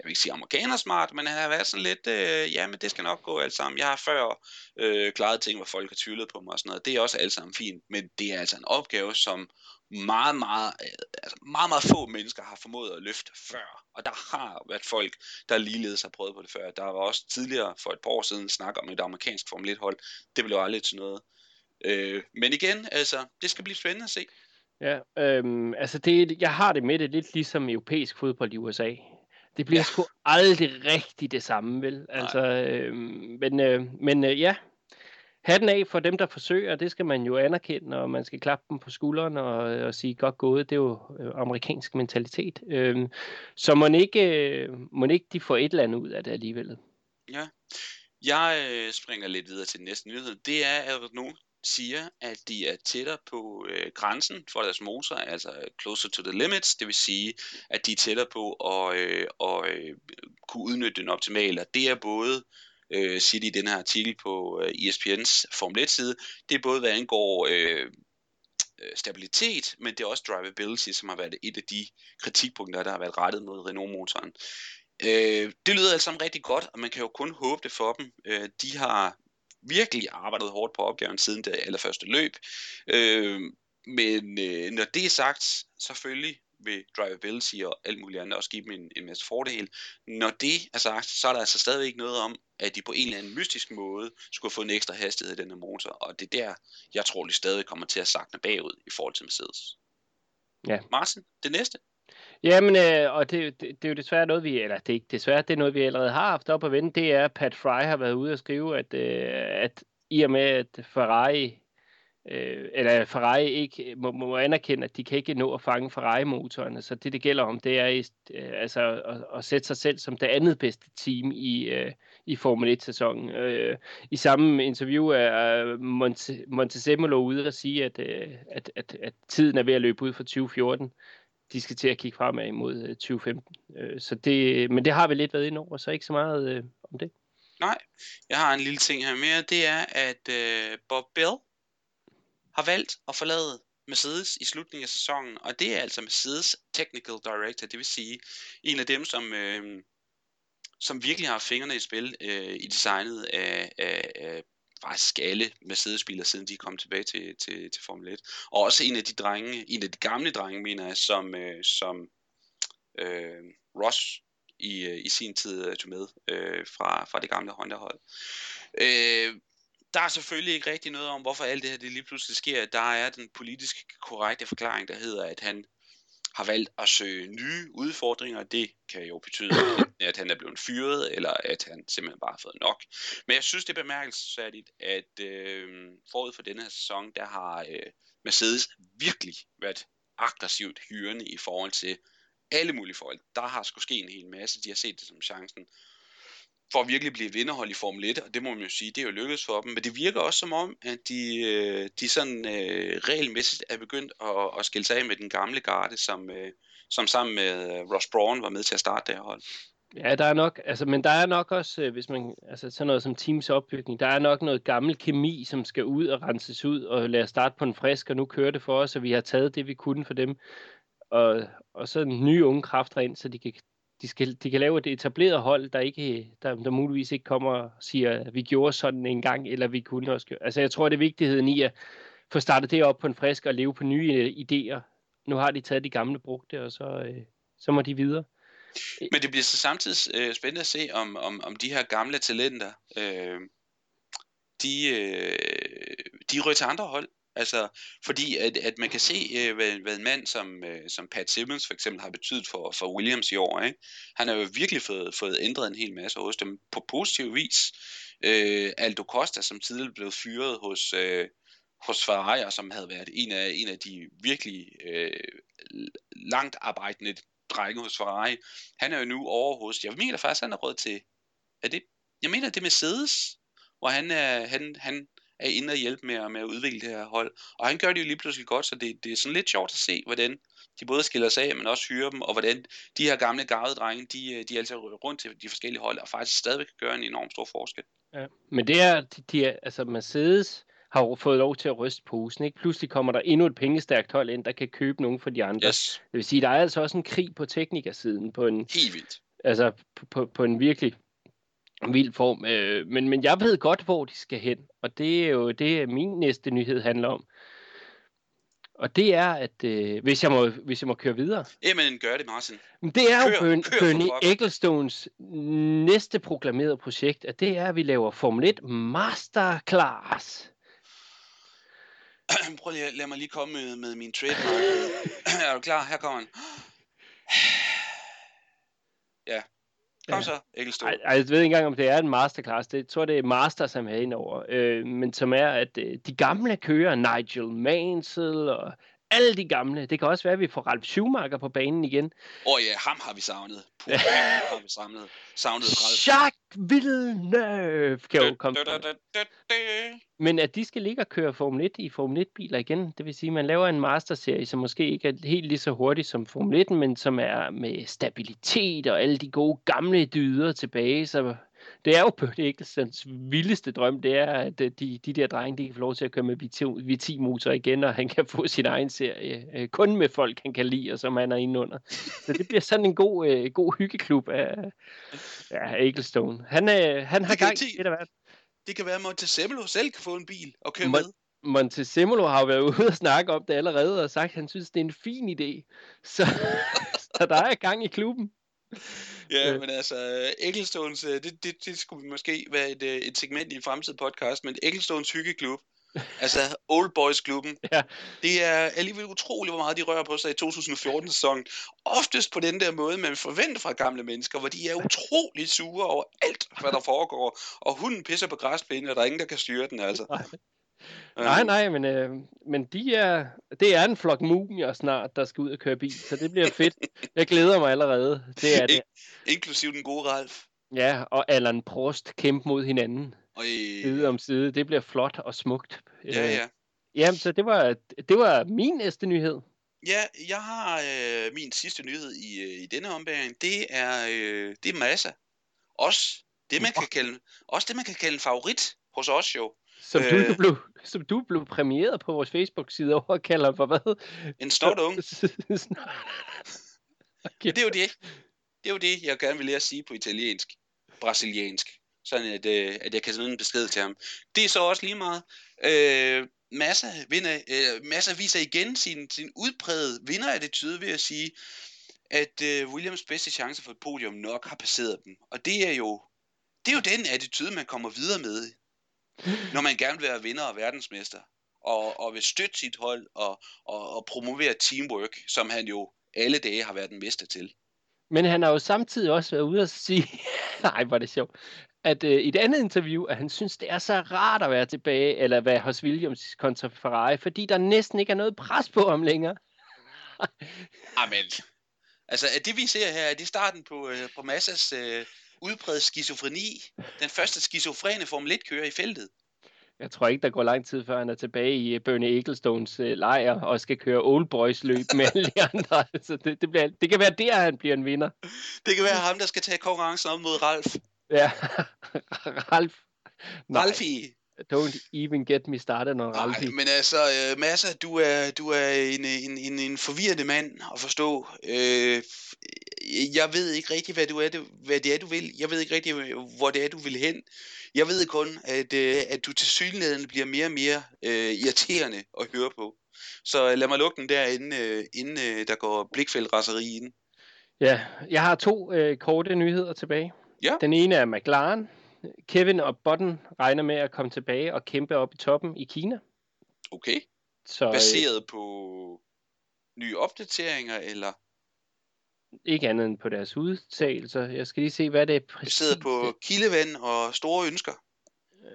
jeg vil ikke sige amerikaner smart, men han har været sådan lidt, øh, ja, men det skal nok gå alt sammen. Jeg har før øh, klaret ting, hvor folk har tvivlet på mig og sådan noget. Det er også alt sammen fint, men det er altså en opgave, som meget, meget, øh, altså meget, meget få mennesker har formået at løfte før. Og der har været folk, der ligeledes har prøvet på det før. Der var også tidligere for et par år siden snak om et amerikansk Formel 1-hold. Det blev aldrig til noget. Øh, men igen, altså, det skal blive spændende at se. Ja, øhm, altså det, jeg har det med det lidt ligesom europæisk fodbold i USA. Det bliver ja. sgu aldrig rigtig det samme, vel? Altså, øh, men øh, men øh, ja, hatten af for dem, der forsøger, det skal man jo anerkende, og man skal klappe dem på skulderen og, og sige godt gået. Det er jo øh, amerikansk mentalitet. Øh, så må ikke, må ikke de får et eller andet ud af det alligevel. Ja, jeg øh, springer lidt videre til den næste nyhed. Det er, at nu siger, at de er tættere på øh, grænsen for deres motor, altså closer to the limits, det vil sige, at de er tættere på at, øh, og, øh, kunne udnytte den optimalt, og det er både øh, siger de i den her artikel på øh, ESPN's Formel 1 side, det er både hvad angår øh, øh, stabilitet, men det er også drivability, som har været et af de kritikpunkter, der har været rettet mod Renault-motoren. Øh, det lyder alt sammen rigtig godt, og man kan jo kun håbe det for dem. Øh, de har virkelig arbejdet hårdt på opgaven siden det allerførste løb. Øh, men øh, når det er sagt, selvfølgelig vil drivability og alt muligt andet også give dem en, en masse fordel. Når det er sagt, så er der altså stadigvæk noget om, at de på en eller anden mystisk måde skulle få en ekstra hastighed i denne motor, og det er der, jeg tror, de stadig kommer til at sakne bagud i forhold til Mercedes. Ja. Martin, det næste. Jamen, øh, og det, det, det er jo desværre noget, vi, eller det er ikke desværre, det er noget, vi allerede har haft op at vende, det er, at Pat Fry har været ude og skrive, at, øh, at i og med, at Ferrari, øh, eller Ferrari ikke må, må anerkende, at de kan ikke nå at fange Ferrari-motorerne, så det, det gælder om, det er øh, altså at, at sætte sig selv som det andet bedste team i, øh, i Formel 1-sæsonen. Øh, I samme interview er Monte, Montezemolo ude og sige, at, øh, at, at, at tiden er ved at løbe ud for 2014 de skal til at kigge fremad imod 2015. Øh, øh, så det, men det har vi lidt været ind over, så ikke så meget øh, om det. Nej, jeg har en lille ting her mere. Det er, at øh, Bob Bell har valgt at forlade Mercedes i slutningen af sæsonen, og det er altså Mercedes Technical Director, det vil sige en af dem, som, øh, som virkelig har fingrene i spil øh, i designet af, af, af faktisk alle Mercedes-biler, siden de kom tilbage til, til, til Formel 1. Og også en af de drenge, en af de gamle drenge, mener jeg, som, øh, som øh, Ross i, øh, i sin tid øh, tog med øh, fra, fra det gamle Honda-hold. Øh, der er selvfølgelig ikke rigtig noget om, hvorfor alt det her det lige pludselig sker. Der er den politisk korrekte forklaring, der hedder, at han har valgt at søge nye udfordringer. Det kan jo betyde, at han er blevet fyret, eller at han simpelthen bare har fået nok. Men jeg synes, det er bemærkelsesværdigt, at øh, forud for denne her sæson, der har øh, Mercedes virkelig været aggressivt hyrende i forhold til alle mulige forhold. Der har sgu ske en hel masse. De har set det som chancen for at virkelig blive vinderhold i Formel 1, og det må man jo sige, det er jo lykkedes for dem. Men det virker også som om, at de, øh, de sådan øh, regelmæssigt er begyndt at, at skille sig af med den gamle garde, som, øh, som sammen med øh, Ross Brawn var med til at starte det her hold. Ja, der er nok, altså, men der er nok også, øh, hvis man, altså sådan noget som teams opbygning, der er nok noget gammel kemi, som skal ud og renses ud og lade starte på en frisk, og nu kører det for os, og vi har taget det, vi kunne for dem. Og, og så nye unge kraft ind, så de kan, de, skal, de kan lave et etableret hold, der, ikke, der, der muligvis ikke kommer og siger, at vi gjorde sådan en gang, eller vi kunne også gøre. Altså jeg tror, det er vigtigheden i at få startet det op på en frisk og leve på nye øh, idéer. Nu har de taget de gamle brugte, og så, øh, så må de videre. Men det bliver så samtidig øh, spændende at se, om, om, om de her gamle talenter, øh, de, øh, de rører til andre hold. Altså, fordi at, at man kan se, øh, hvad, hvad en mand som, øh, som Pat Simmons for eksempel har betydet for, for Williams i år. Ikke? Han har jo virkelig fået, fået ændret en hel masse hos dem på positiv vis. Øh, Aldo Costa, som tidligere blev fyret hos, øh, hos Ferrari, og som havde været en af, en af de virkelig øh, langt arbejdende drenge hos Ferrari. Han er jo nu over hos, jeg mener faktisk, han er råd til, er det, jeg mener det er Mercedes, hvor han er, han, han er inde og hjælpe med, med at udvikle det her hold. Og han gør det jo lige pludselig godt, så det, det er sådan lidt sjovt at se, hvordan de både skiller sig af, men også hyrer dem, og hvordan de her gamle gavede drenge, de, de altså rundt til de forskellige hold, og faktisk stadigvæk kan gøre en enorm stor forskel. Ja. Men det er, de, de er, altså Mercedes har jo fået lov til at ryste posen. Ikke? Pludselig kommer der endnu et pengestærkt hold ind, der kan købe nogen for de andre. Yes. Det vil sige, der er altså også en krig på teknikersiden. På en, Helt vildt. altså på, på, på en virkelig vild form. Øh, men, men jeg ved godt, hvor de skal hen. Og det er jo det, min næste nyhed handler om. Og det er, at øh, hvis, jeg må, hvis jeg må køre videre. Jamen, gør det, Martin. Det er jo Kør- for Bernie. Ecclestones næste proklamerede projekt, at det er, at vi laver Formel 1 Masterclass. Prøv lige, lad mig lige komme med, med min trademark. er du klar? Her kommer den. Ja. Kom så, Ecclestone. Ej, ej, jeg ved ikke engang, om det er en masterclass. Det, jeg tror, det er Master, som er indover. Øh, men som er, at øh, de gamle kører, Nigel Mansell og alle de gamle. Det kan også være, at vi får Ralf Schumacher på banen igen. Åh oh, ja, ham har vi savnet. Puh, ham har vi savnet. Savnet Ralf. Jacques Villeneuve kan jo komme. Men at de skal ligge og køre Formel 1 i Formel 1-biler igen, det vil sige, at man laver en masterserie, som måske ikke er helt lige så hurtig som Formel 1, men som er med stabilitet og alle de gode gamle dyder tilbage. Så det er jo Ecclestons vildeste drøm, det er, at øh, de, de der drenge, de kan få lov til at køre med V10-motor igen, og han kan få sin egen serie, øh, kun med folk, han kan lide, og som han er inde under. Så det bliver sådan en god, øh, god hyggeklub af, af Ecclestone. Han, øh, han har Det kan gang i af hvert. Det kan være, at Montezemolo selv kan få en bil og køre Mon- med. Montezemolo har jo været ude og snakke om det allerede, og sagt, at han synes, det er en fin idé. Så, så der er gang i klubben. Ja, men altså, Ecclestones, øh, det, det, det skulle måske være et, øh, et segment i en fremtidig podcast, men Ecclestones hyggeklub, altså Old Boys klubben, Ja. det er alligevel utroligt, hvor meget de rører på sig i 2014-sæsonen. Oftest på den der måde, man forventer fra gamle mennesker, hvor de er utrolig sure over alt, hvad der foregår, og hunden pisser på græsplænen, og der er ingen, der kan styre den, altså. Nej. Nej, men, øh, men de er, det er en flok mumier snart, der skal ud og køre bil, så det bliver fedt. Jeg glæder mig allerede. Det er det. Inklusiv den gode Ralf. Ja, og Allan Prost kæmpe mod hinanden, Og, side om side. Det bliver flot og smukt. ja, Øh, ja. Jamen, så det var, det var min næste nyhed. Ja, jeg har øh, min sidste nyhed i, øh, i denne ombæring. Det er, øh, det er Massa. Også det, man kan kalde, også det, man kan kalde en favorit hos os jo. Som, Øh. du, blev, som du blev præmieret på vores Facebook-side over kalder for hvad? En snot ung. okay. Det er jo det. Det er jo det, jeg gerne vil lære at sige på italiensk. Brasiliansk. Sådan at, øh, at jeg kan sende en besked til ham. Det er så også lige meget. Øh, Massa, vinder, øh, Massa viser igen sin, sin udprægede vinderattitude ved at sige, at øh, Williams bedste chance for et podium nok har passeret dem. Og det er jo det er jo den attitude, man kommer videre med, når man gerne vil være vinder og verdensmester. Og, og vil støtte sit hold og, og, og promovere teamwork, som han jo alle dage har været den bedste til. Men han har jo samtidig også været ude og sige, nej, hvor er det sjovt, at øh, i et andet interview, at han synes, det er så rart at være tilbage, eller være hos Williams kontra Ferrari, fordi der næsten ikke er noget pres på ham længere. Amen. Altså, det vi ser her, er det starten på, øh, på Massas øh, udbredt skizofreni? Den første skizofrene Formel 1-kører i feltet? Jeg tror ikke, der går lang tid, før han er tilbage i øh, Bernie Ecclestones øh, lejr og skal køre Old Boys løb med alle de andre. Så det, det, bliver, det kan være der, han bliver en vinder. Det kan være ham, der skal tage konkurrencen op mod Ralf. Ja, Ralf. Nej, Ralfie. don't even get me started on Ralfie. Nej, men altså, øh, Massa, du er, du er en, en, en, en forvirrende mand at forstå. Øh, jeg ved ikke rigtig, hvad, du er, det, hvad det er, du vil. Jeg ved ikke rigtig, hvor det er, du vil hen. Jeg ved kun, at, øh, at du til synligheden bliver mere og mere øh, irriterende at høre på. Så lad mig lukke den der, inden, øh, inden øh, der går blikfældraseri i den. Ja, jeg har to øh, korte nyheder tilbage. Ja. Den ene er McLaren. Kevin og Button regner med at komme tilbage og kæmpe op i toppen i Kina. Okay. Så øh, Baseret på nye opdateringer, eller ikke andet end på deres udtalelser. Jeg skal lige se, hvad det er præcis. baseret på kildevand og store ønsker? Øh,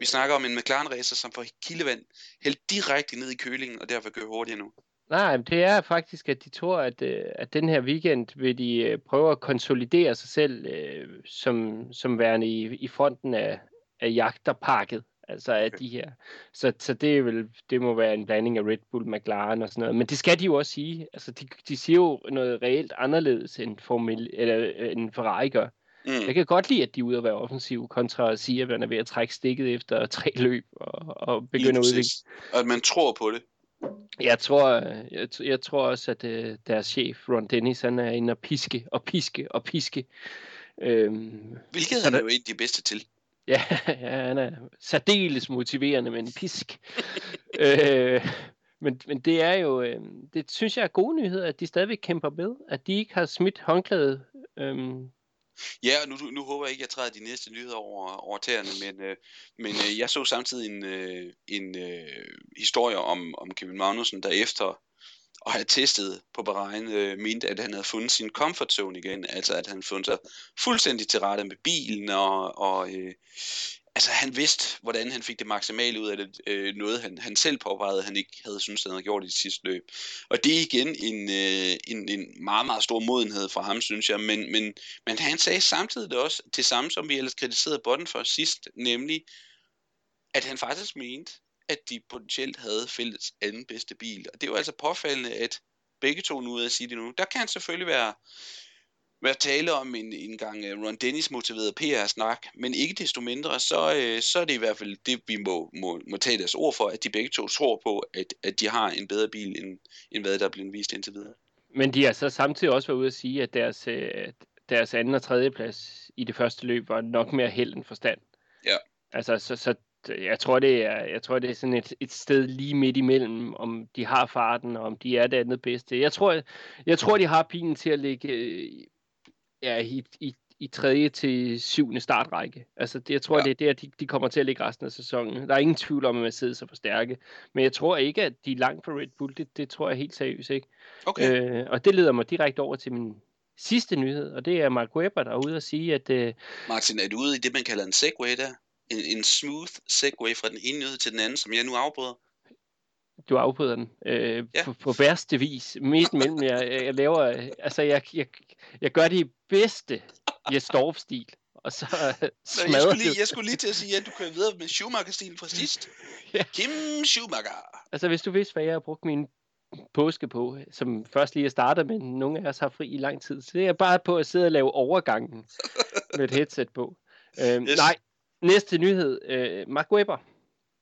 Vi snakker om en McLaren racer, som får kildevand hældt direkte ned i kølingen, og derfor kører hurtigere nu. Nej, men det er faktisk, at de tror, at, øh, at den her weekend vil de øh, prøve at konsolidere sig selv øh, som, som værende i, i fronten af, af jagterparket. Altså af Okay. de her. Så, så det, er vel, det må være en blanding af Red Bull, McLaren og sådan noget. Men det skal de jo også sige. Altså de, de siger jo noget reelt anderledes end, Formel, eller, øh, end Ferrari gør. Mm. Jeg kan godt lide, at de er ude at være offensiv, kontra at sige, at man er ved at trække stikket efter tre løb og, og begynde at udvikle. Og at man tror på det. Jeg tror, jeg, jeg tror også, at øh, deres chef, Ron Dennis, han er inde og piske og piske og piske. Øhm, Hvilket han er jo en af de bedste til ja, ja, han er særdeles motiverende med en pisk. øh, men, men det er jo, øh, det synes jeg er gode nyheder, at de stadigvæk kæmper med, at de ikke har smidt håndklædet. Øhm, Ja, og nu, nu håber jeg ikke, at jeg træder de næste nyheder over, over tæerne, men, øh, men øh, jeg så samtidig en, øh, en øh, historie om, om Kevin Magnussen, der efter og have testet på Bahrain, øh, mente, at han havde fundet sin comfort zone igen, altså at han fundet sig fuldstændig til rette med bilen, og, og øh, altså han vidste, hvordan han fik det maksimale ud af det, øh, noget han, han selv påpegede, han ikke havde syntes, han havde gjort i det sidste løb. Og det er igen en, øh, en, en meget, meget stor modenhed fra ham, synes jeg, men, men, men han sagde samtidig også det samme, som vi ellers kritiserede Botten for sidst, nemlig, at han faktisk mente, at de potentielt havde fælles anden bedste bil. Og det er jo altså påfaldende, at begge to nu er ude at sige det nu. Der kan selvfølgelig være, være tale om en, en gang øh, Ron Dennis motiveret PR-snak, men ikke desto mindre, så, øh, så er det i hvert fald det, vi må, må, må tage deres ord for, at de begge to tror på, at, at de har en bedre bil, end, end hvad der er blevet vist indtil videre. Men de har så samtidig også været ude at sige, at deres, øh, deres anden og tredje plads i det første løb var nok mere held end forstand. Ja. Altså, så, så jeg tror, det er, jeg tror, det er sådan et, et sted lige midt imellem, om de har farten, og om de er det andet bedste. Jeg tror, jeg tror de har pilen til at ligge øh, ja, i, i, i tredje til syvende startrække. Altså, det, jeg tror, ja. det er der, de, de kommer til at ligge resten af sæsonen. Der er ingen tvivl om, at Mercedes er for stærke. Men jeg tror ikke, at de er langt fra Red Bull. Det, det tror jeg helt seriøst ikke. Okay. Øh, og det leder mig direkte over til min sidste nyhed, og det er Mark Webber, der er ude og sige, at øh, Martin, er du ude i det, man kalder en segway der? En, en smooth segway fra den ene nyhed til den anden, som jeg nu afbryder? du afbryder den øh, Ja. på, på værste vis. Midt mellem, jeg, jeg laver, altså jeg, jeg, jeg gør det i bedste Jes Dorf-stil, og så Så jeg, skulle lige, jeg skulle lige til at sige, at du kører videre med Schumacher-stilen fra sidst. Ja. Kim Schumacher. Altså hvis du vidste, hvad jeg har brugt min påske på, som først lige er startet, men nogle af os har fri i lang tid, så det er bare på at sidde og lave overgangen med et headset på. Øh, Yes. Nej, næste nyhed. Øh, Mark Webber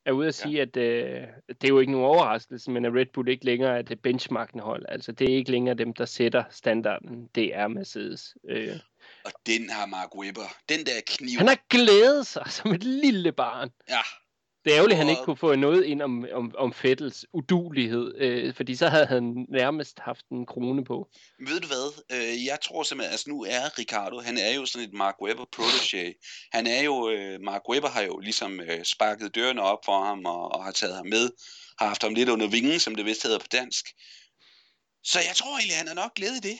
er ude at sige, at øh, det er jo ikke nogen overraskelse, men at Red Bull ikke længere er det benchmarkende hold. Altså det er ikke længere dem, der sætter standarden. Det er Mercedes. Øh, Og den har Mark Webber. Den der kniv. han har glædet sig som et lille barn. Ja, Det er ærgerligt, at han ikke kunne få noget ind om, om, om Fettels udulighed, øh, fordi så havde han nærmest haft en krone på. ved du hvad? Øh, jeg tror simpelthen, altså nu er Ricardo, han er jo sådan et Mark Webber protege. Han er jo, øh, Mark Webber har jo ligesom øh, sparket dørene op for ham og, og har taget ham med. Har haft ham lidt under vingen, som det vist hedder på dansk. Så jeg tror egentlig, han er nok glædet i det.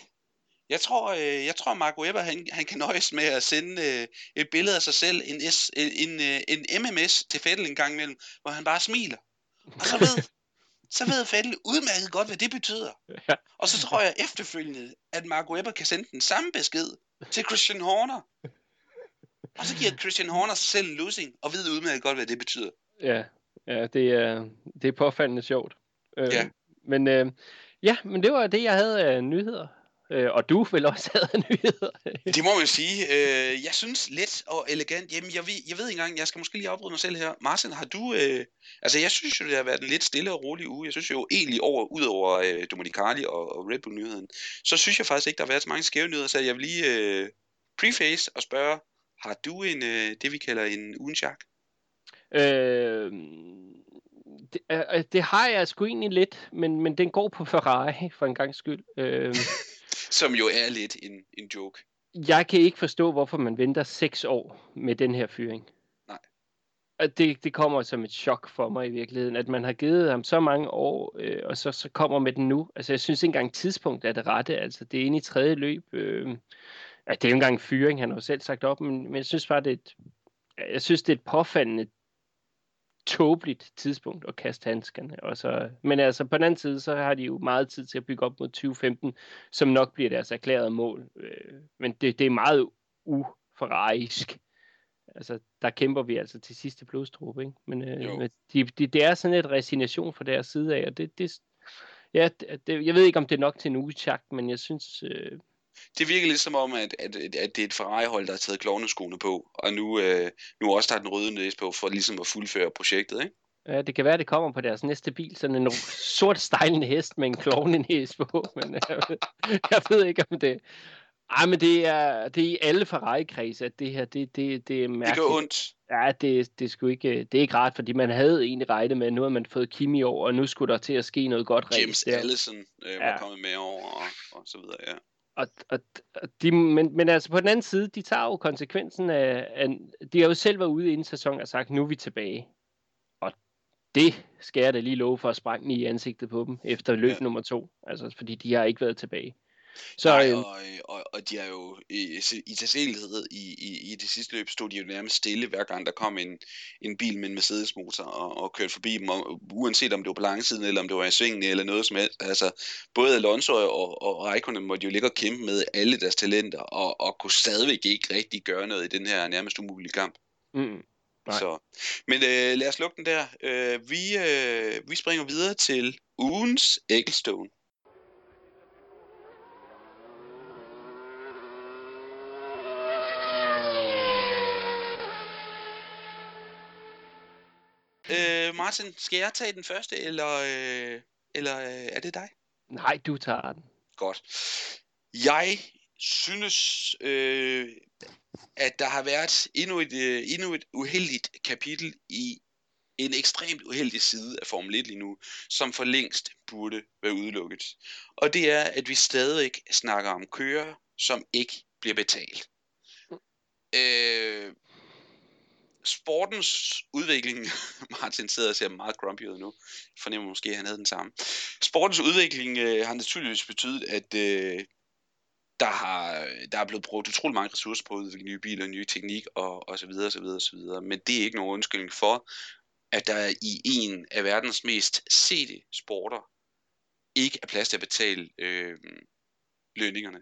Jeg tror, øh, jeg tror Mark Webber, han, han kan nøjes med at sende øh, et billede af sig selv, en, S, en, øh, en MMS til Fettel en gang imellem, hvor han bare smiler. Og så ved, så ved Fettel udmærket godt, hvad det betyder. Ja. Og så tror jeg efterfølgende, at Mark Webber kan sende den samme besked til Christian Horner. Og så giver Christian Horner sig selv en losing, og ved udmærket godt, hvad det betyder. Ja, ja det, er, det er påfaldende sjovt. Øh, Ja. Men øh, ja, men det var det, jeg havde af nyheder. Øh, og du vel også havde af nyheder. Det må man sige. Øh, jeg synes let og elegant. Jamen, jeg ved, jeg ved ikke engang, jeg skal måske lige afbryde mig selv her. Martin, har du... Øh, altså, jeg synes jo, det har været en lidt stille og rolig uge. Jeg synes jo egentlig, over, ud over øh, Dominicali og, og Red Bull-nyheden, så synes jeg faktisk ikke, der har været så mange skæve nyheder. Så jeg vil lige øh, preface og spørge, har du en, øh, det vi kalder en ugens øh, det, øh, det har jeg sgu egentlig lidt, men, men den går på Ferrari for en gang skyld. Øh, Som jo er lidt en, en joke. jeg kan ikke forstå, hvorfor man venter seks år med den her fyring. Nej. Og det, det kommer som et chok for mig i virkeligheden, at man har givet ham så mange år, øh, og så, så kommer med den nu. Altså, jeg synes ikke engang tidspunkt er det rette. Altså, det er inde i tredje løb. Øh, ja, det er jo engang en fyring, han har jo selv sagt op, men, men jeg synes bare, det er et, jeg synes, det er et påfaldende tåbeligt tidspunkt at kaste handskerne. Og så, men altså, på den anden side, så har de jo meget tid til at bygge op mod 2015, som nok bliver deres erklærede mål. Øh, men det, det er meget uferrarisk. Altså, der kæmper vi altså til sidste blodstrup, ikke? Men øh, de, de, det er sådan et resignation fra deres side af, og det, det, ja, det, jeg ved ikke, om det er nok til en ugetjagt, men jeg synes, øh, Det virker lidt som om, at, at, at det er et Ferrari-hold, der har taget klovneskoene på, og nu, øh, nu også tager den røde næse på, for ligesom at fuldføre projektet, ikke? Ja, det kan være, det kommer på deres næste bil. Sådan en sort stejlende hest med en klovnenæs på. Men jeg ved, jeg ved ikke, om det... Ej, men det er, det er i alle Ferrari-kredse, at det her, det, det, det er Det mærkeligt. gør ondt. Ja, det, det, sgu ikke, det er ikke rart, fordi man havde egentlig regnet med, at nu har man fået Kimi over, og nu skulle der til at ske noget godt James race der. Allison øh, var Ja. kommet med over, og, og så videre, ja. Og, og, og de, men, men altså på den anden side, de tager jo konsekvensen af, af de har jo selv været ude inden sæsonen og sagt, nu er vi tilbage. Og det skal jeg da lige love for at sprænge i ansigtet på dem efter løb ja. nummer to. Altså fordi de har ikke været tilbage. Så Nej, øh, og, og, og de er jo i, i tilsægelighed i, i, i det sidste løb, stod de jo nærmest stille, hver gang der kom en, en bil med en Mercedes-motor og, og kørte forbi dem, og, uanset om det var på langsiden, eller om det var i svingene, eller noget som helst. Altså, både Alonso og, og Raikkonen måtte jo ligge og kæmpe med alle deres talenter, og, og kunne stadigvæk ikke rigtig gøre noget i den her nærmest umulige kamp. mm, Nej. Så. Men øh, lad os lukke den der. Øh, vi, øh, vi springer videre til ugens Ecclestone. Øh, Martin, skal jeg tage den første, eller, øh, eller øh, er det dig? nej, du tager den. Godt. Jeg synes, øh, at der har været endnu et, øh, endnu et uheldigt kapitel i en ekstremt uheldig side af Formel 1 lige nu, som for længst burde være udelukket. Og det er, at vi stadig snakker om kører, som ikke bliver betalt. Øh, sportens udvikling, Martin sidder og ser meget grumpy ud nu, fornemmer måske, at han havde den samme. Sportens udvikling øh, har naturligvis betydet, at øh, der, har, der er blevet brugt utrolig mange ressourcer på at udvikle nye biler, nye teknik og, og så videre, så videre, så videre. Men det er ikke nogen undskyldning for, at der i en af verdens mest sete sporter ikke er plads til at betale øh, lønningerne.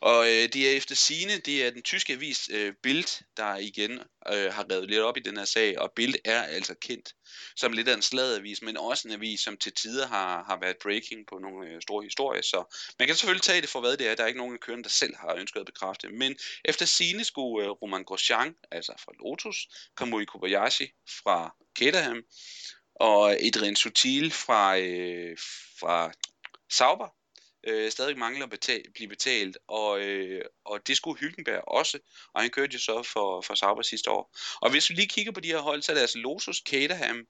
Og øh, det er efter sine, det er den tyske avis øh, Bild, der igen øh, har revet lidt op i den her sag, og Bild er altså kendt som lidt af en sladavis, men også en avis, som til tider har, har været breaking på nogle øh, store historier, så man kan selvfølgelig tage det for, hvad det er. Der er ikke nogen af kørende, der selv har ønsket at bekræfte. Men efter sine skulle øh, Roman Grosjean, altså fra Lotus, Kamui Kobayashi fra Caterham, og Adrian Sutil fra, øh, fra Sauber, øh, stadig mangler at betale, blive betalt, og, øh, og det skulle Hylkenberg også, og han kørte jo så for, for Sauber sidste år. Og hvis vi lige kigger på de her hold, så er det altså Lotus, Caterham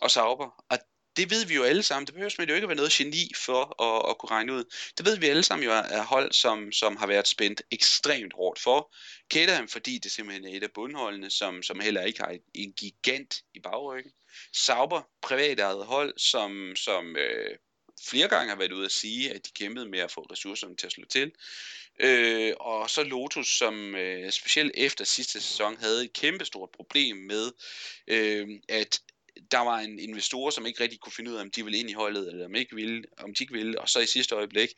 og Sauber, og det ved vi jo alle sammen, det behøver man jo ikke at være noget geni for at, at kunne regne ud. Det ved vi alle sammen jo er, hold, som, som har været spændt ekstremt hårdt for. Caterham, fordi det simpelthen er et af bundholdene, som, som heller ikke har en gigant i bagryggen. Sauber, privatejet hold, som, som øh, flere gange har været ude at sige, at de kæmpede med at få ressourcerne til at slå til. Øh, og så Lotus, som øh, specielt efter sidste sæson havde et kæmpestort problem med, øh, at der var en investor, som ikke rigtig kunne finde ud af, om de ville ind i holdet, eller om, ikke ville, om de ikke ville, og så i sidste øjeblik,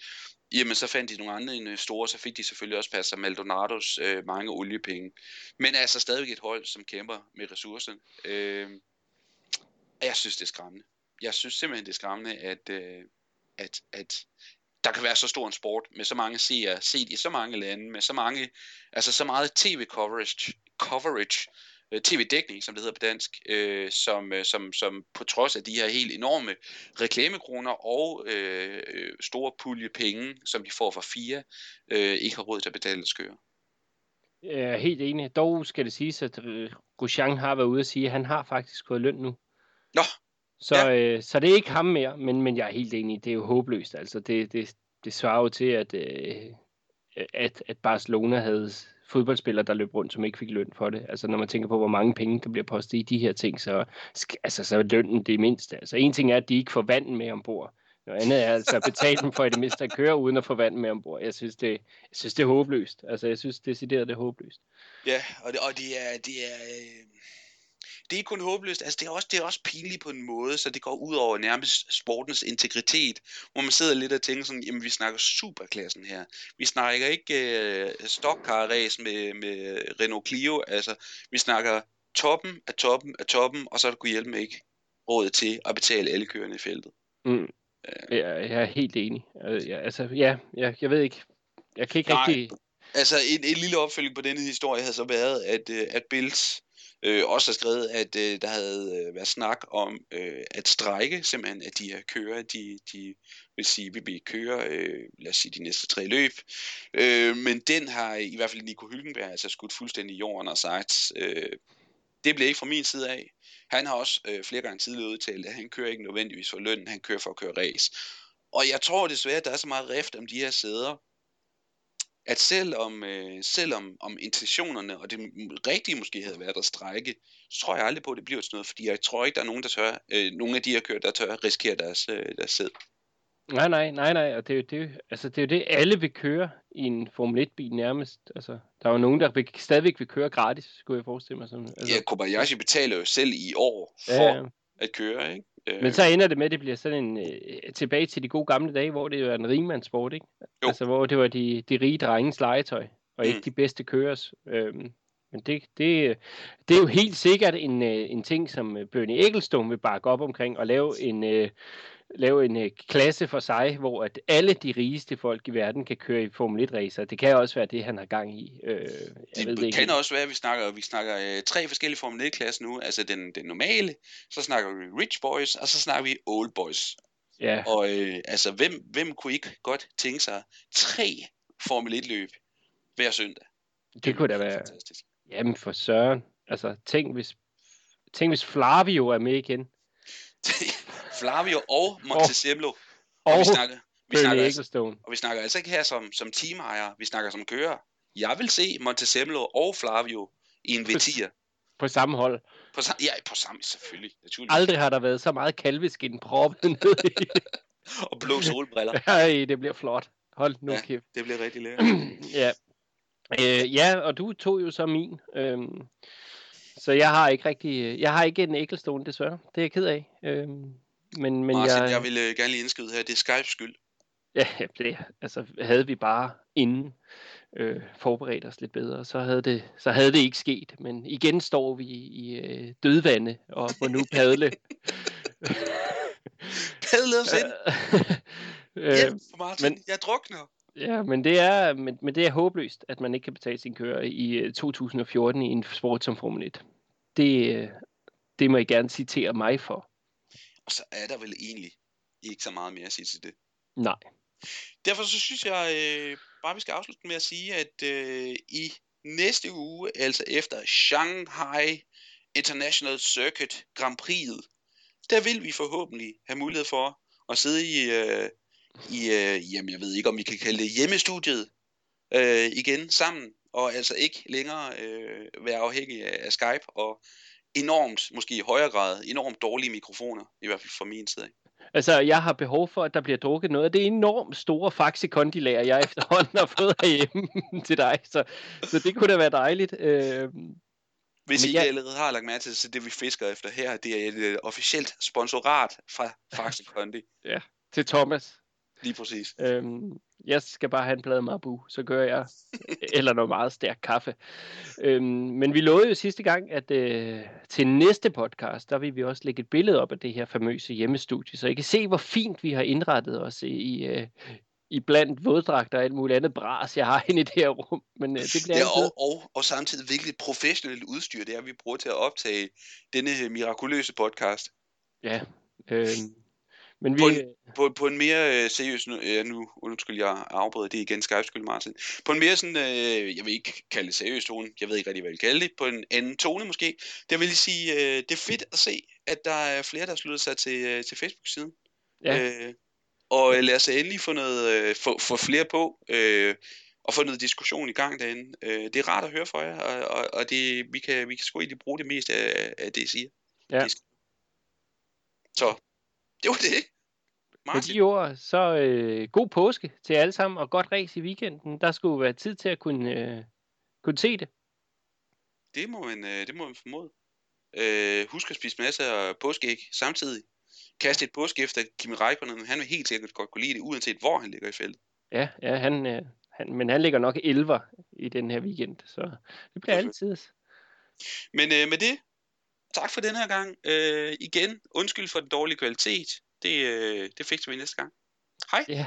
jamen så fandt de nogle andre investorer, så fik de selvfølgelig også passer Maldonados øh, mange oliepenge. Men altså stadigvæk et hold, som kæmper med ressourcerne. Øh, jeg synes, det er skræmmende. Jeg synes simpelthen, det er skræmmende, at, øh, at, at der kan være så stor en sport med så mange seere, set i så mange lande, med så mange, altså så meget tv-coverage, coverage, øh, tv-dækning, som det hedder på dansk, øh, som, øh, som, som på trods af de her helt enorme reklamekroner og øh, store pulje penge, som de får fra FIA, øh, ikke har råd til at betale skøre. Jeg er helt enig. Dog skal det siges, at Grosjean har været ude at sige, at han har faktisk fået løn nu. Nå, så, ja. øh, så det er ikke ham mere, men, men jeg er helt enig, det er jo håbløst. Altså, det, det, det svarer jo til, at, øh, at, at Barcelona havde fodboldspillere, der løb rundt, som ikke fik løn for det. Altså, når man tænker på, hvor mange penge, der bliver postet i de her ting, så, altså, så er lønnen det mindste. Altså, en ting er, at de ikke får vand med ombord. Noget andet er altså at betale dem for i det mindste at køre, uden at få vand med ombord. Jeg synes, det, jeg synes, det er håbløst. Altså, jeg synes, decideret, det er håbløst. Ja, og det, og det er, det er, øh, det er ikke kun håbløst, altså det er, også, det er også pinligt på en måde, så det går ud over nærmest sportens integritet, hvor man sidder lidt og tænker sådan, jamen vi snakker superklassen her. Vi snakker ikke øh, stockcar-race med, med Renault Clio, altså vi snakker toppen af toppen af toppen, og så er der kunne hjælpe ikke råd til at betale alle kørende i feltet. Mm. Øh. Jeg, jeg er helt enig. Øh, ja, altså, ja, jeg, jeg ved ikke. Jeg kan ikke Nej. rigtig... Altså, en, en lille opfølging på denne historie havde så været, at, øh, at Bills øh, også har skrevet, at øh, der havde øh, været snak om øh, at strække, simpelthen, at de her kører, de, de vil sige, vi kører, køre, øh, lad os sige, de næste tre løb. Øh, men den har i hvert fald Nico Hylkenberg altså skudt fuldstændig i jorden og sagt, øh, det bliver ikke fra min side af. Han har også øh, flere gange tidligere udtalt, at han kører ikke nødvendigvis for løn, han kører for at køre race. Og jeg tror desværre, at der er så meget rift om de her sæder, at selvom, øh, selvom om intentionerne, og det rigtige måske havde været at strække, så tror jeg aldrig på, at det bliver sådan noget, fordi jeg tror ikke, der er nogen, der tør, øh, nogen af de her kører, der tør risikere deres, øh, deres sæd. Nej, nej, nej, nej, og det er, jo det, altså det er jo det, alle vil køre i en Formel 1-bil nærmest. Altså, der er jo nogen, der vil, stadigvæk vil køre gratis, skulle jeg forestille mig. Sådan. Altså, ja, Kobayashi betaler jo selv i år for ja, ja. at køre, ikke? Øh. Men så ender det med, at det bliver sådan en, øh, tilbage til de gode gamle dage, hvor det var en rigmandssport, ikke? Jo. Altså, hvor det var de, de rige drengens legetøj, og ikke mm. de bedste kørers. Øhm, men det, det, det er jo helt sikkert en, øh, en ting, som Bernie Ecclestone vil bakke op omkring, og lave en, lave en øh, klasse for sig, hvor at alle de rigeste folk i verden kan køre i Formel 1 racer. Det kan også være det, han har gang i. Øh, jeg det ved det ikke. kan også være, at vi snakker, vi snakker øh, tre forskellige Formel 1 klasser nu. Altså den, den normale, så snakker vi Rich Boys, og så snakker vi Old Boys. Ja. Og øh, altså, hvem, hvem kunne ikke godt tænke sig tre Formel 1 løb hver søndag? Det, det kunne da være fantastisk. Jamen for søren. Altså, tænk hvis, tænk hvis Flavio er med igen. Flavio og Montezemolo. Og, og, vi snakker, vi snakker, altså, og vi snakker altså ikke her som, som teamejer, vi snakker som kører. Jeg vil se Montezemolo og Flavio i en V10'er. På samme hold. På, ja, på samme, selvfølgelig. Naturligvis. Aldrig har der været så meget kalveskin proppet ned i. og blå solbriller. Ja, det bliver flot. Hold nu ja, kæft. det bliver rigtig lækkert. ja. Øh, ja, og du tog jo så min. Øhm, så jeg har ikke rigtig, jeg har ikke en Ecclestone desværre. Det er jeg ked af. Øhm, men, men Martin, jeg, jeg vil uh, gerne lige indskyde her, det er Skypes skyld. Ja, det, altså havde vi bare inden øh, forberedt os lidt bedre, så havde, det, så havde det ikke sket. Men igen står vi i øh, dødvande og må nu padle. padle os ind. øh, Hjælp, Martin, men, jeg drukner. Ja, men det, er, men, men det er håbløst, at man ikke kan betale sin kører i 2014 øh, i en sport som Formel 1. Det, øh, det må I gerne citere mig for. Og så er der vel egentlig ikke så meget mere at sige til det. Nej. Derfor så synes jeg øh, bare, vi skal afslutte med at sige, at øh, i næste uge, altså efter Shanghai International Circuit Grand Prix, der vil vi forhåbentlig have mulighed for at sidde i, øh, i øh, jamen jeg ved ikke, om vi kan kalde det hjemmestudiet øh, igen sammen, og altså ikke længere øh, være afhængig af, af Skype, og enormt, måske i højere grad, enormt dårlige mikrofoner, i hvert fald fra min side. Altså, jeg har behov for, at der bliver drukket noget det enormt store faxi kondilager, jeg efterhånden har fået herhjemme til dig. Så, så det kunne da være dejligt. Øh, Hvis I ikke jeg- allerede har lagt mærke til så det vi fisker efter her, det er et øh, officielt sponsorat fra Faxe Kondi. Til Thomas. Lige præcis. Øhm, jeg skal bare have en plade Marbu, så gør jeg. Eller noget meget stærk kaffe. Øhm, men vi lovede jo sidste gang, at øh, til næste podcast, der vil vi også lægge et billede op af det her famøse hjemmestudie, så I kan se, hvor fint vi har indrettet os i, i, øh, i blandt våddragter og alt muligt andet bras, jeg har inde i det her rum. Men øh, det bliver Ja, og, og, og samtidig virkelig professionelt udstyr, det er, vi bruger til at optage denne mirakuløse podcast. Ja, øh, men vi... På en- På, på en mere øh, seriøs, nu, ja, nu undskyld, jeg afbryder det igen, Skype skyld Martin. På en mere sådan, øh, jeg vil ikke kalde det seriøs tone, jeg ved ikke rigtig, hvad jeg vil kalde det, på en anden tone måske. Det vil jeg sige, øh, det er fedt at se, at der er flere, der slutter sig til, øh, til Facebook-siden. Ja. Øh, og øh, lad os endelig få, noget, øh, få, få flere på, øh, og få noget diskussion i gang derinde. Øh, det er rart at høre fra jer, og, og, og det, vi, kan, vi kan sgu egentlig bruge det mest af, af det, I siger. Ja. Det- Så, det var det. Med Martin, de ord, så øh, god påske til alle sammen, og godt ræs i weekenden. Der skulle være tid til at kunne, øh, kunne se det. det må man, øh, det må man formode. Øh, husk at spise masser af påskeæg samtidig. Kast et påske efter Kimi Räikkönen. Han vil helt sikkert godt kunne lide det, uanset hvor han ligger i feltet. Ja, ja han, øh, han, men han ligger nok 11 i den her weekend, så det bliver altid. Men øh, med det, tak for den her gang. Øh, igen, undskyld for den dårlige kvalitet. Det, øh, det fikser vi næste gang. Hej. Ja,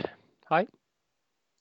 hej.